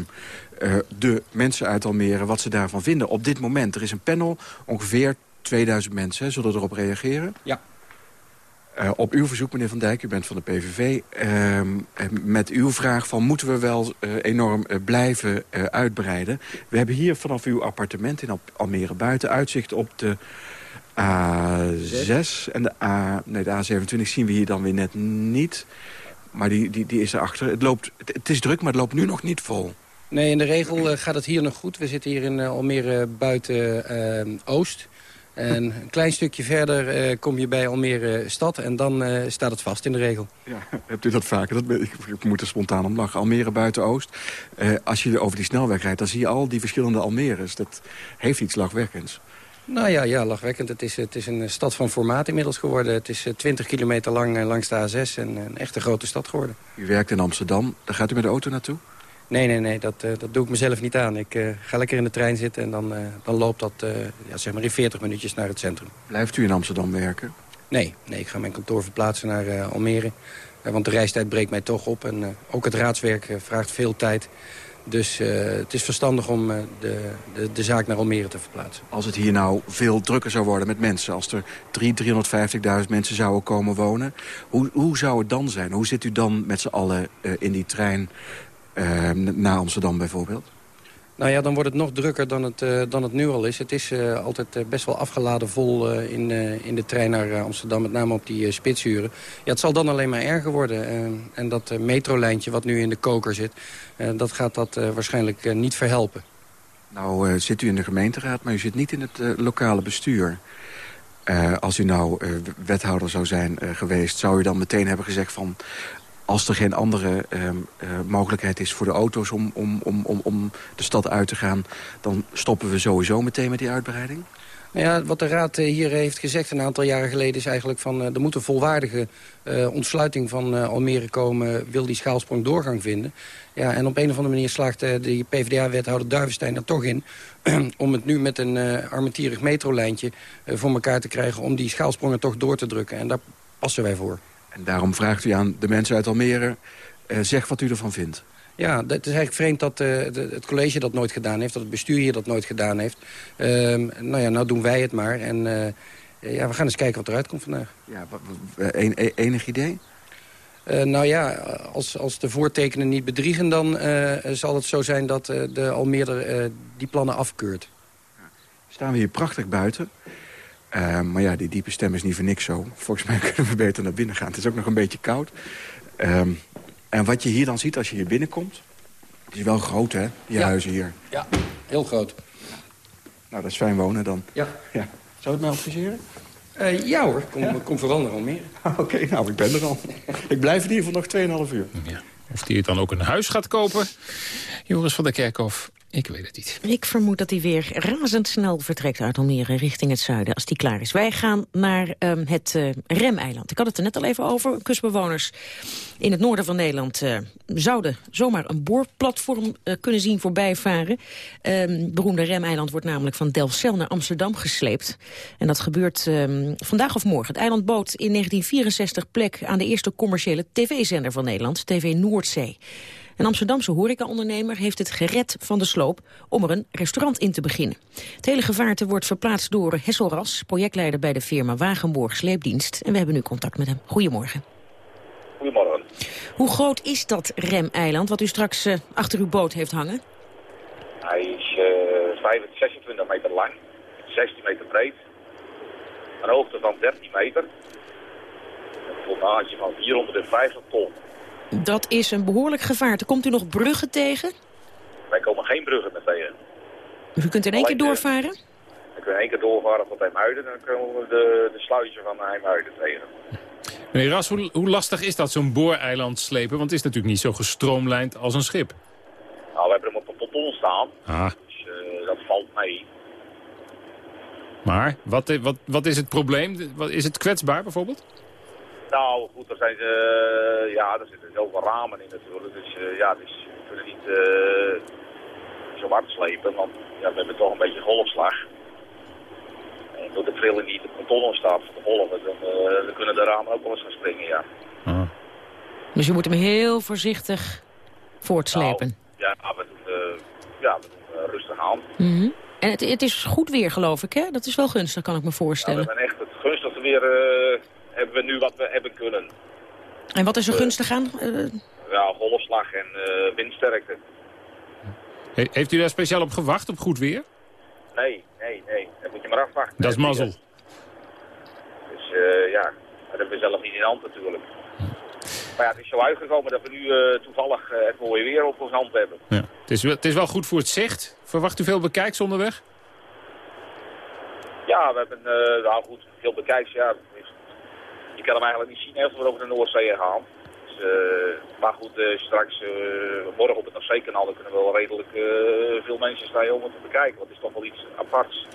Speaker 21: uh, de mensen uit Almere wat ze daarvan vinden. Op dit moment, er is een panel, ongeveer 2000 mensen zullen erop reageren. Ja. Uh, op uw verzoek, meneer Van Dijk, u bent van de PVV... met uw vraag van moeten we wel enorm blijven uitbreiden. We hebben hier vanaf uw appartement in Almere buiten uitzicht op de... A6 en de, A, nee, de A27 zien we hier dan weer net niet. Maar die, die, die is erachter. Het, loopt, het, het is druk, maar het loopt nu nog niet vol.
Speaker 54: Nee, in de regel uh, gaat het hier nog goed. We zitten hier in uh, Almere buiten uh, Oost. En een klein stukje verder kom je bij Almere stad en dan staat het vast in de regel.
Speaker 21: Ja, hebt u dat vaker? Dat, ik, ik moet er spontaan om lachen. Almere buiten Oost. Als je over die snelweg rijdt, dan zie je al die verschillende Almeres. Dat heeft iets lachwekkends.
Speaker 54: Nou ja, ja lachwekkend. Het is, het is een stad van formaat inmiddels geworden. Het is 20 kilometer lang langs de A6 en een echte grote stad geworden.
Speaker 21: U werkt in Amsterdam. Daar gaat u met de auto naartoe?
Speaker 54: Nee, nee, nee. Dat, dat doe ik mezelf niet aan. Ik uh, ga lekker in de trein zitten en dan, uh, dan loopt dat ja, zeg maar in 40 minuutjes naar het centrum.
Speaker 21: Blijft u in Amsterdam werken?
Speaker 54: Nee, nee ik ga mijn kantoor verplaatsen naar Almere. want de reistijd breekt mij toch op. En ook het raadswerk vraagt veel tijd. Dus uh, het is verstandig om uh, de, de, de, zaak naar Almere te verplaatsen.
Speaker 21: Als het hier nou veel drukker zou worden met mensen... als er 350.000 mensen zouden komen wonen... Hoe, hoe zou het dan zijn? Hoe zit u dan met z'n allen uh, in die trein naar Amsterdam bijvoorbeeld?
Speaker 54: Nou ja, dan wordt het nog drukker dan het, uh, dan het nu al is. Het is uh, altijd uh, best wel afgeladen vol in, in de trein naar Amsterdam. Met name op die spitsuren. Ja, het zal dan alleen maar erger worden. en dat metrolijntje wat nu in de koker zit... dat gaat dat waarschijnlijk niet verhelpen.
Speaker 21: Nou zit u in de gemeenteraad, maar u zit niet in het lokale bestuur. als u nou wethouder zou zijn geweest... zou u dan meteen hebben gezegd van als er geen andere uh, uh, mogelijkheid is voor de auto's om, om, om, om, om de stad uit te gaan... dan stoppen we sowieso meteen met die uitbreiding?
Speaker 54: Nou ja, wat de Raad hier heeft gezegd een aantal jaren geleden... is eigenlijk van er moet een volwaardige ontsluiting van uh, Almere komen... wil die schaalsprong doorgang vinden. Ja, en op een of andere manier slaagt uh, de PvdA-wethouder Duivenstein er toch in... <clears throat> om het nu met een armetierig metrolijntje voor elkaar te krijgen... om die schaalsprongen toch door te drukken. En daar passen wij voor.
Speaker 21: En daarom vraagt u aan de mensen uit Almere... Uh, zeg wat u ervan vindt.
Speaker 54: Ja, het is eigenlijk vreemd dat uh, de, het college dat nooit gedaan heeft. Dat het bestuur hier dat nooit gedaan heeft. Uh, nou ja, nou doen wij het maar. En uh, ja, we gaan eens kijken wat eruit komt vandaag.
Speaker 21: Ja, een, enig idee?
Speaker 54: nou ja, als, als de voortekenen niet bedriegen... dan zal het zo zijn dat de Almere die plannen afkeurt.
Speaker 21: Staan we hier prachtig buiten... Uh, maar ja, die diepe stem is niet voor niks zo. Volgens mij <laughs> kunnen we beter naar binnen gaan. Het is ook nog een beetje koud. Um, en wat je hier dan ziet als je hier binnenkomt... Het is wel groot, hè, die ja. huizen hier.
Speaker 54: Ja, heel groot.
Speaker 21: Nou, dat is fijn wonen dan.
Speaker 54: Ja. <laughs>
Speaker 21: ja. Zou het mij adviseren?
Speaker 54: Uh, ja hoor, kom, ja? kom vooral naar Almere.
Speaker 21: Oké, okay, nou, ik ben er al. ik blijf in ieder geval nog 2,5 uur.
Speaker 3: Ja. Of die het dan ook een huis gaat kopen. Joris van der Kerkhof Ik weet het niet.
Speaker 4: Ik vermoed dat hij weer razendsnel vertrekt uit Almere richting het zuiden als die klaar is. Wij gaan naar um, het uh, Remeiland. Ik had het er net al even over. Kustbewoners in het noorden van Nederland uh, zouden zomaar een boorplatform uh, kunnen zien voorbijvaren. Um, beroemde Remeiland wordt namelijk van Delfzijl naar Amsterdam gesleept. En dat gebeurt um, vandaag of morgen. Het eiland bood in 1964 plek aan de eerste commerciële tv-zender van Nederland, TV Noordzee. Een Amsterdamse horecaondernemer heeft het gered van de sloop om er een restaurant in te beginnen. Het hele gevaarte wordt verplaatst door Hessel Ras, projectleider bij de firma Wagenborg Sleepdienst. En we hebben nu contact met hem. Goedemorgen.
Speaker 55: Goedemorgen.
Speaker 4: Hoe groot is dat remeiland wat u straks uh, achter uw boot heeft hangen?
Speaker 55: Hij is uh, 25, 26 meter lang, 16 meter breed, een hoogte van 13 meter, een tonnage van 450 ton.
Speaker 4: Dat is een behoorlijk gevaarte. Komt u nog bruggen tegen?
Speaker 55: Wij komen geen bruggen meer tegen.
Speaker 4: Dus u kunt in één keer doorvaren?
Speaker 55: We kunnen in één keer doorvaren tot Heemhuiden. Dan komen we de, de sluizen van Heemhuiden tegen.
Speaker 3: Meneer Ras, hoe, hoe lastig is dat zo'n booreiland slepen? Want het is natuurlijk niet zo gestroomlijnd als een schip.
Speaker 55: Nou, we hebben hem op een ponton staan.
Speaker 3: Ah.
Speaker 55: Dus uh, dat valt mee.
Speaker 3: Maar, wat, wat, wat is het probleem? Wat, is het kwetsbaar bijvoorbeeld?
Speaker 55: Nou, goed, er zijn uh, ja, er zitten zoveel ramen in natuurlijk. Dus uh, ja, dus we kunnen niet uh, zo hard slepen, want ja, we hebben toch een beetje golfslag. En door de trilling die de ponton staat van de golven, dan, dan, kunnen de ramen ook wel eens gaan springen, ja.
Speaker 3: Ah.
Speaker 4: Dus je moet hem heel voorzichtig voortslepen?
Speaker 55: Nou, ja, we doen, ja, we doen rustig aan.
Speaker 4: Mm -hmm. En het, het, is goed weer, geloof ik, hè? Dat is wel gunstig, kan ik me voorstellen.
Speaker 55: Ja, we zijn echt het gunstigste weer hebben we nu wat we hebben kunnen.
Speaker 4: En wat is er gunstig aan? Uh...
Speaker 55: Ja, golfslag en uh, windsterkte.
Speaker 3: He heeft u daar speciaal op gewacht, op goed weer?
Speaker 55: Nee, nee, nee. Dan moet je maar afwachten.
Speaker 3: Dat is mazzel.
Speaker 55: Dus uh, ja, dat hebben we zelf niet in de hand natuurlijk. Maar ja, het is zo uitgekomen dat we nu toevallig het mooie weer op ons hand hebben.
Speaker 3: Ja. Het, is, het is wel goed voor het zicht. Verwacht u veel bekijks onderweg?
Speaker 55: Ja, we hebben, nou goed, veel bekijks, ja. Je kan hem eigenlijk niet zien we over de Noordzee gaan. Dus, uh, maar goed, uh, straks uh, morgen op het Noordzeekanaal dan kunnen wel redelijk veel mensen staan om het te bekijken. Want het is toch wel iets aparts.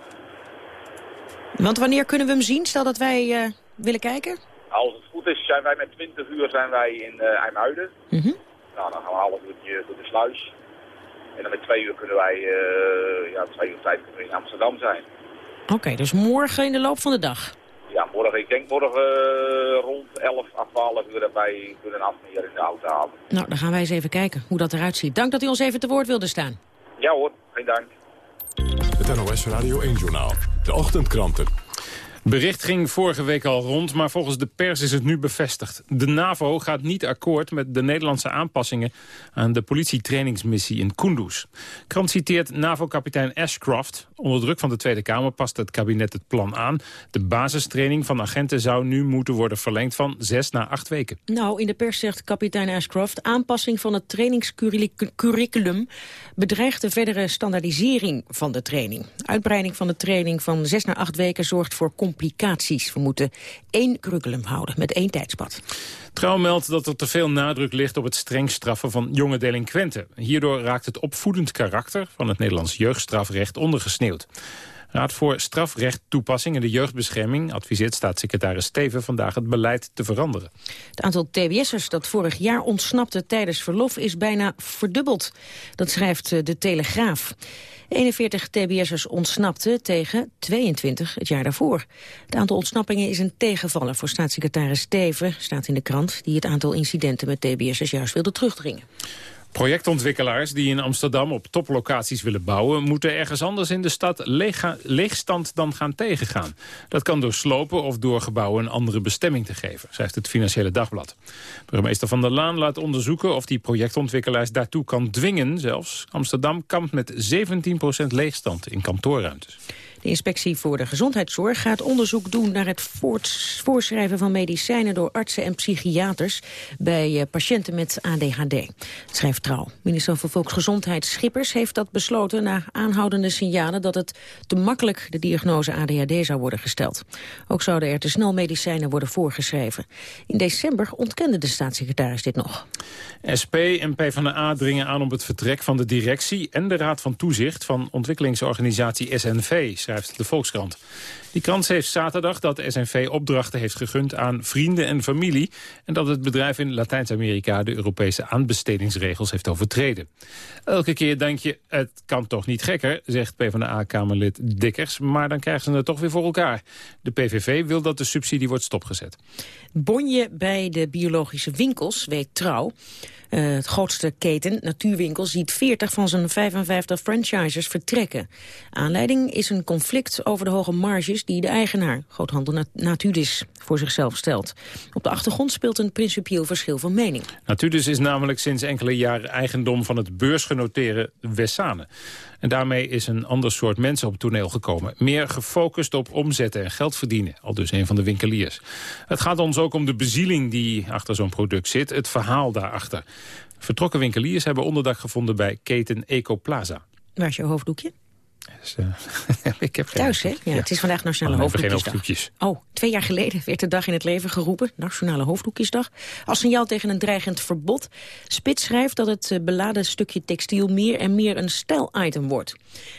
Speaker 4: Want wanneer kunnen we hem zien? Stel dat wij willen kijken?
Speaker 55: Als het goed is, zijn wij met 20 uur zijn wij in IJmuiden.
Speaker 4: Mm -hmm.
Speaker 55: Nou, dan gaan we een half uurtje door de sluis. En dan met twee uur kunnen wij, ja, twee uur tijd kunnen we in Amsterdam zijn.
Speaker 4: Oké, okay, dus morgen in de loop van de dag?
Speaker 55: Ja, morgen, ik denk morgen uh, rond 11 à 12 uur dat wij kunnen afmeren in de auto halen.
Speaker 4: Nou, dan gaan wij eens even kijken hoe dat eruit ziet. Dank dat u ons even te woord wilde staan.
Speaker 55: Ja hoor, geen dank.
Speaker 56: Het NOS Radio 1-journaal. De ochtendkranten.
Speaker 3: Bericht ging vorige week al rond, maar volgens de pers is het nu bevestigd. De NAVO gaat niet akkoord met de Nederlandse aanpassingen aan de politietrainingsmissie in Kunduz. Krant citeert NAVO-kapitein Ashcroft. Onder druk van de Tweede Kamer past het kabinet het plan aan. De basistraining van agenten zou nu moeten worden verlengd van zes naar acht weken.
Speaker 4: Nou, in de pers zegt kapitein Ashcroft... aanpassing van het trainingscurriculum bedreigt de verdere standaardisering van de training. Uitbreiding van de training van zes naar acht weken zorgt voor complicaties. We moeten één curriculum houden met één tijdspad.
Speaker 3: Trouw meldt dat er te veel nadruk ligt op het streng straffen van jonge delinquenten. Hierdoor raakt het opvoedend karakter van het Nederlands jeugdstrafrecht Raad voor strafrechttoepassing en de jeugdbescherming adviseert staatssecretaris Steven vandaag het beleid te veranderen.
Speaker 4: Het aantal TBS'ers dat vorig jaar ontsnapte tijdens verlof is bijna verdubbeld. Dat schrijft de Telegraaf. 41 TBS'ers ontsnapten tegen 22 het jaar daarvoor. Het aantal ontsnappingen is een tegenvaller voor staatssecretaris Steven, staat in de krant, die het aantal incidenten met TBS'ers juist wilde terugdringen.
Speaker 3: Projectontwikkelaars die in Amsterdam op toplocaties willen bouwen... moeten ergens anders in de stad leegstand dan gaan tegengaan. Dat kan door slopen of door gebouwen een andere bestemming te geven... schrijft het Financiële Dagblad. Burgemeester Van der Laan laat onderzoeken of die projectontwikkelaars daartoe kan dwingen zelfs. Amsterdam kampt met 17% leegstand in kantoorruimtes.
Speaker 4: De inspectie voor de gezondheidszorg gaat onderzoek doen naar het voorschrijven van medicijnen door artsen en psychiaters bij eh, patiënten met ADHD. schrijft Trouw. Minister van Volksgezondheid Schippers heeft dat besloten na aanhoudende signalen dat het te makkelijk de diagnose ADHD zou worden gesteld. Ook zouden er te snel medicijnen worden voorgeschreven. In december ontkende de staatssecretaris dit nog.
Speaker 3: SP en PvdA dringen aan op het vertrek van de directie en de Raad van Toezicht van ontwikkelingsorganisatie SNV, de Volkskrant. Die krant heeft zaterdag dat SNV opdrachten heeft gegund aan vrienden en familie... en dat het bedrijf in Latijns-Amerika de Europese aanbestedingsregels heeft overtreden. Elke keer denk je, het kan toch niet gekker, zegt PvdA-kamerlid Dikkers... maar dan krijgen ze het toch weer voor elkaar. De PVV wil dat de subsidie wordt stopgezet.
Speaker 4: Bonje bij de biologische winkels, weet trouw... Uh, het grootste keten, Natuurwinkel, ziet 40 van zijn 55 franchisers vertrekken. Aanleiding is een conflict over de hoge marges die de eigenaar, groothandel Natudis, voor zichzelf stelt. Op de achtergrond speelt een principieel verschil van mening.
Speaker 3: Natudis is namelijk sinds enkele jaren eigendom van het beursgenoteerde Wessane. En daarmee is een ander soort mensen op het toneel gekomen. Meer gefocust op omzetten en geld verdienen, al dus een van de winkeliers. Het gaat ons ook om de bezieling die achter zo'n product zit, het verhaal daarachter. Vertrokken winkeliers hebben onderdak gevonden bij keten Ecoplaza.
Speaker 4: Waar is je hoofddoekje?
Speaker 3: Dus, <laughs> uh, ik heb
Speaker 4: Thuis, hè? Ja, Het is vandaag Nationale oh, Hoofddoekjesdag. Oh, twee jaar geleden werd de dag in het leven geroepen, Nationale Hoofddoekjesdag, als signaal tegen een dreigend verbod. Spits schrijft dat het eh, beladen stukje textiel meer en meer een stijl-item wordt.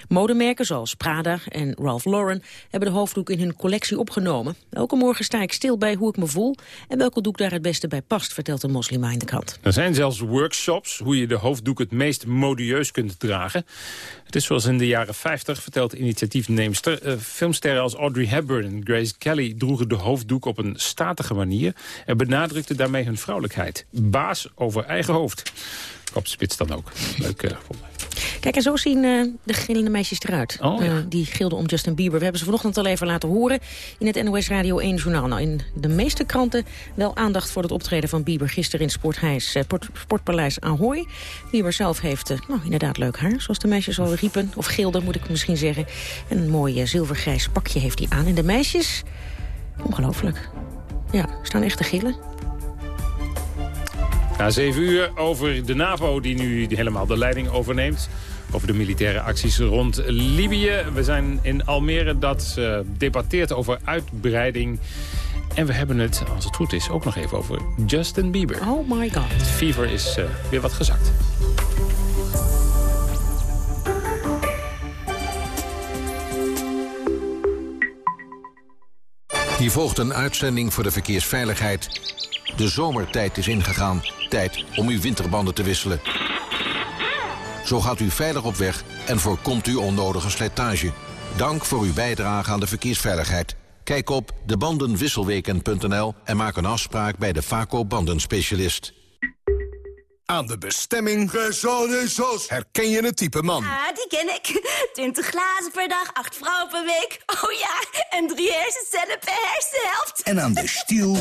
Speaker 4: Modemerken zoals Prada en Ralph Lauren hebben de hoofddoek in hun collectie opgenomen. Elke morgen sta ik stil bij hoe ik me voel en welke doek daar het beste bij past, vertelt de moslima in de krant.
Speaker 3: Er zijn zelfs workshops hoe je de hoofddoek het meest modieus kunt dragen. Het is zoals in de jaren 50, vertelt initiatiefneemster. Uh, filmsterren als Audrey Hepburn en Grace Kelly droegen de hoofddoek op een statige manier... en benadrukten daarmee hun vrouwelijkheid. Baas over eigen hoofd. Kop spits dan ook. Leuk uh,
Speaker 4: Kijk, en zo zien uh, de gillende meisjes eruit.
Speaker 3: Oh, ja. uh,
Speaker 4: die gilden om Justin Bieber. We hebben ze vanochtend al even laten horen in het NOS Radio 1 journaal. Nou, in de meeste kranten wel aandacht voor het optreden van Bieber gisteren in Sporthuis, uh, Sportpaleis Ahoy. Bieber zelf heeft nou, inderdaad leuk haar, zoals de meisjes al riepen. Of gilden, moet ik misschien zeggen. En een mooi zilvergrijs pakje heeft hij aan. En de meisjes, ongelooflijk. Ja, staan echt te gillen.
Speaker 3: Na zeven uur over de NAVO die nu helemaal de leiding overneemt. Over de militaire acties rond Libië. We zijn in Almere dat uh, debatteert over uitbreiding. En we hebben het, als het goed is, ook nog even over Justin Bieber.
Speaker 4: Oh my god.
Speaker 3: Het fever is uh, weer wat gezakt.
Speaker 57: Hier volgt een uitzending voor de verkeersveiligheid. De zomertijd is ingegaan. Tijd om uw winterbanden te wisselen. Zo gaat u veilig op weg en voorkomt u onnodige slijtage. Dank voor uw bijdrage aan de verkeersveiligheid. Kijk op debandenwisselweken.nl en maak een afspraak bij de Vaco bandenspecialist.
Speaker 58: Aan de bestemming Gezelligos herken je het type man.
Speaker 59: Ah, die ken ik. 20 glazen per dag, 8 vrouwen per week. Oh ja, en drie hersencellen per hersenhelft.
Speaker 58: En aan de stiel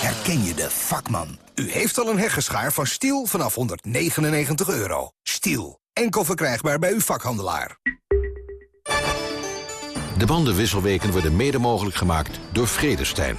Speaker 58: herken je de vakman. U heeft al een heggeschaar van Stiel vanaf 199 euro. Stiel, enkel verkrijgbaar bij uw vakhandelaar.
Speaker 57: De bandenwisselweken worden mede mogelijk gemaakt door Vredestein.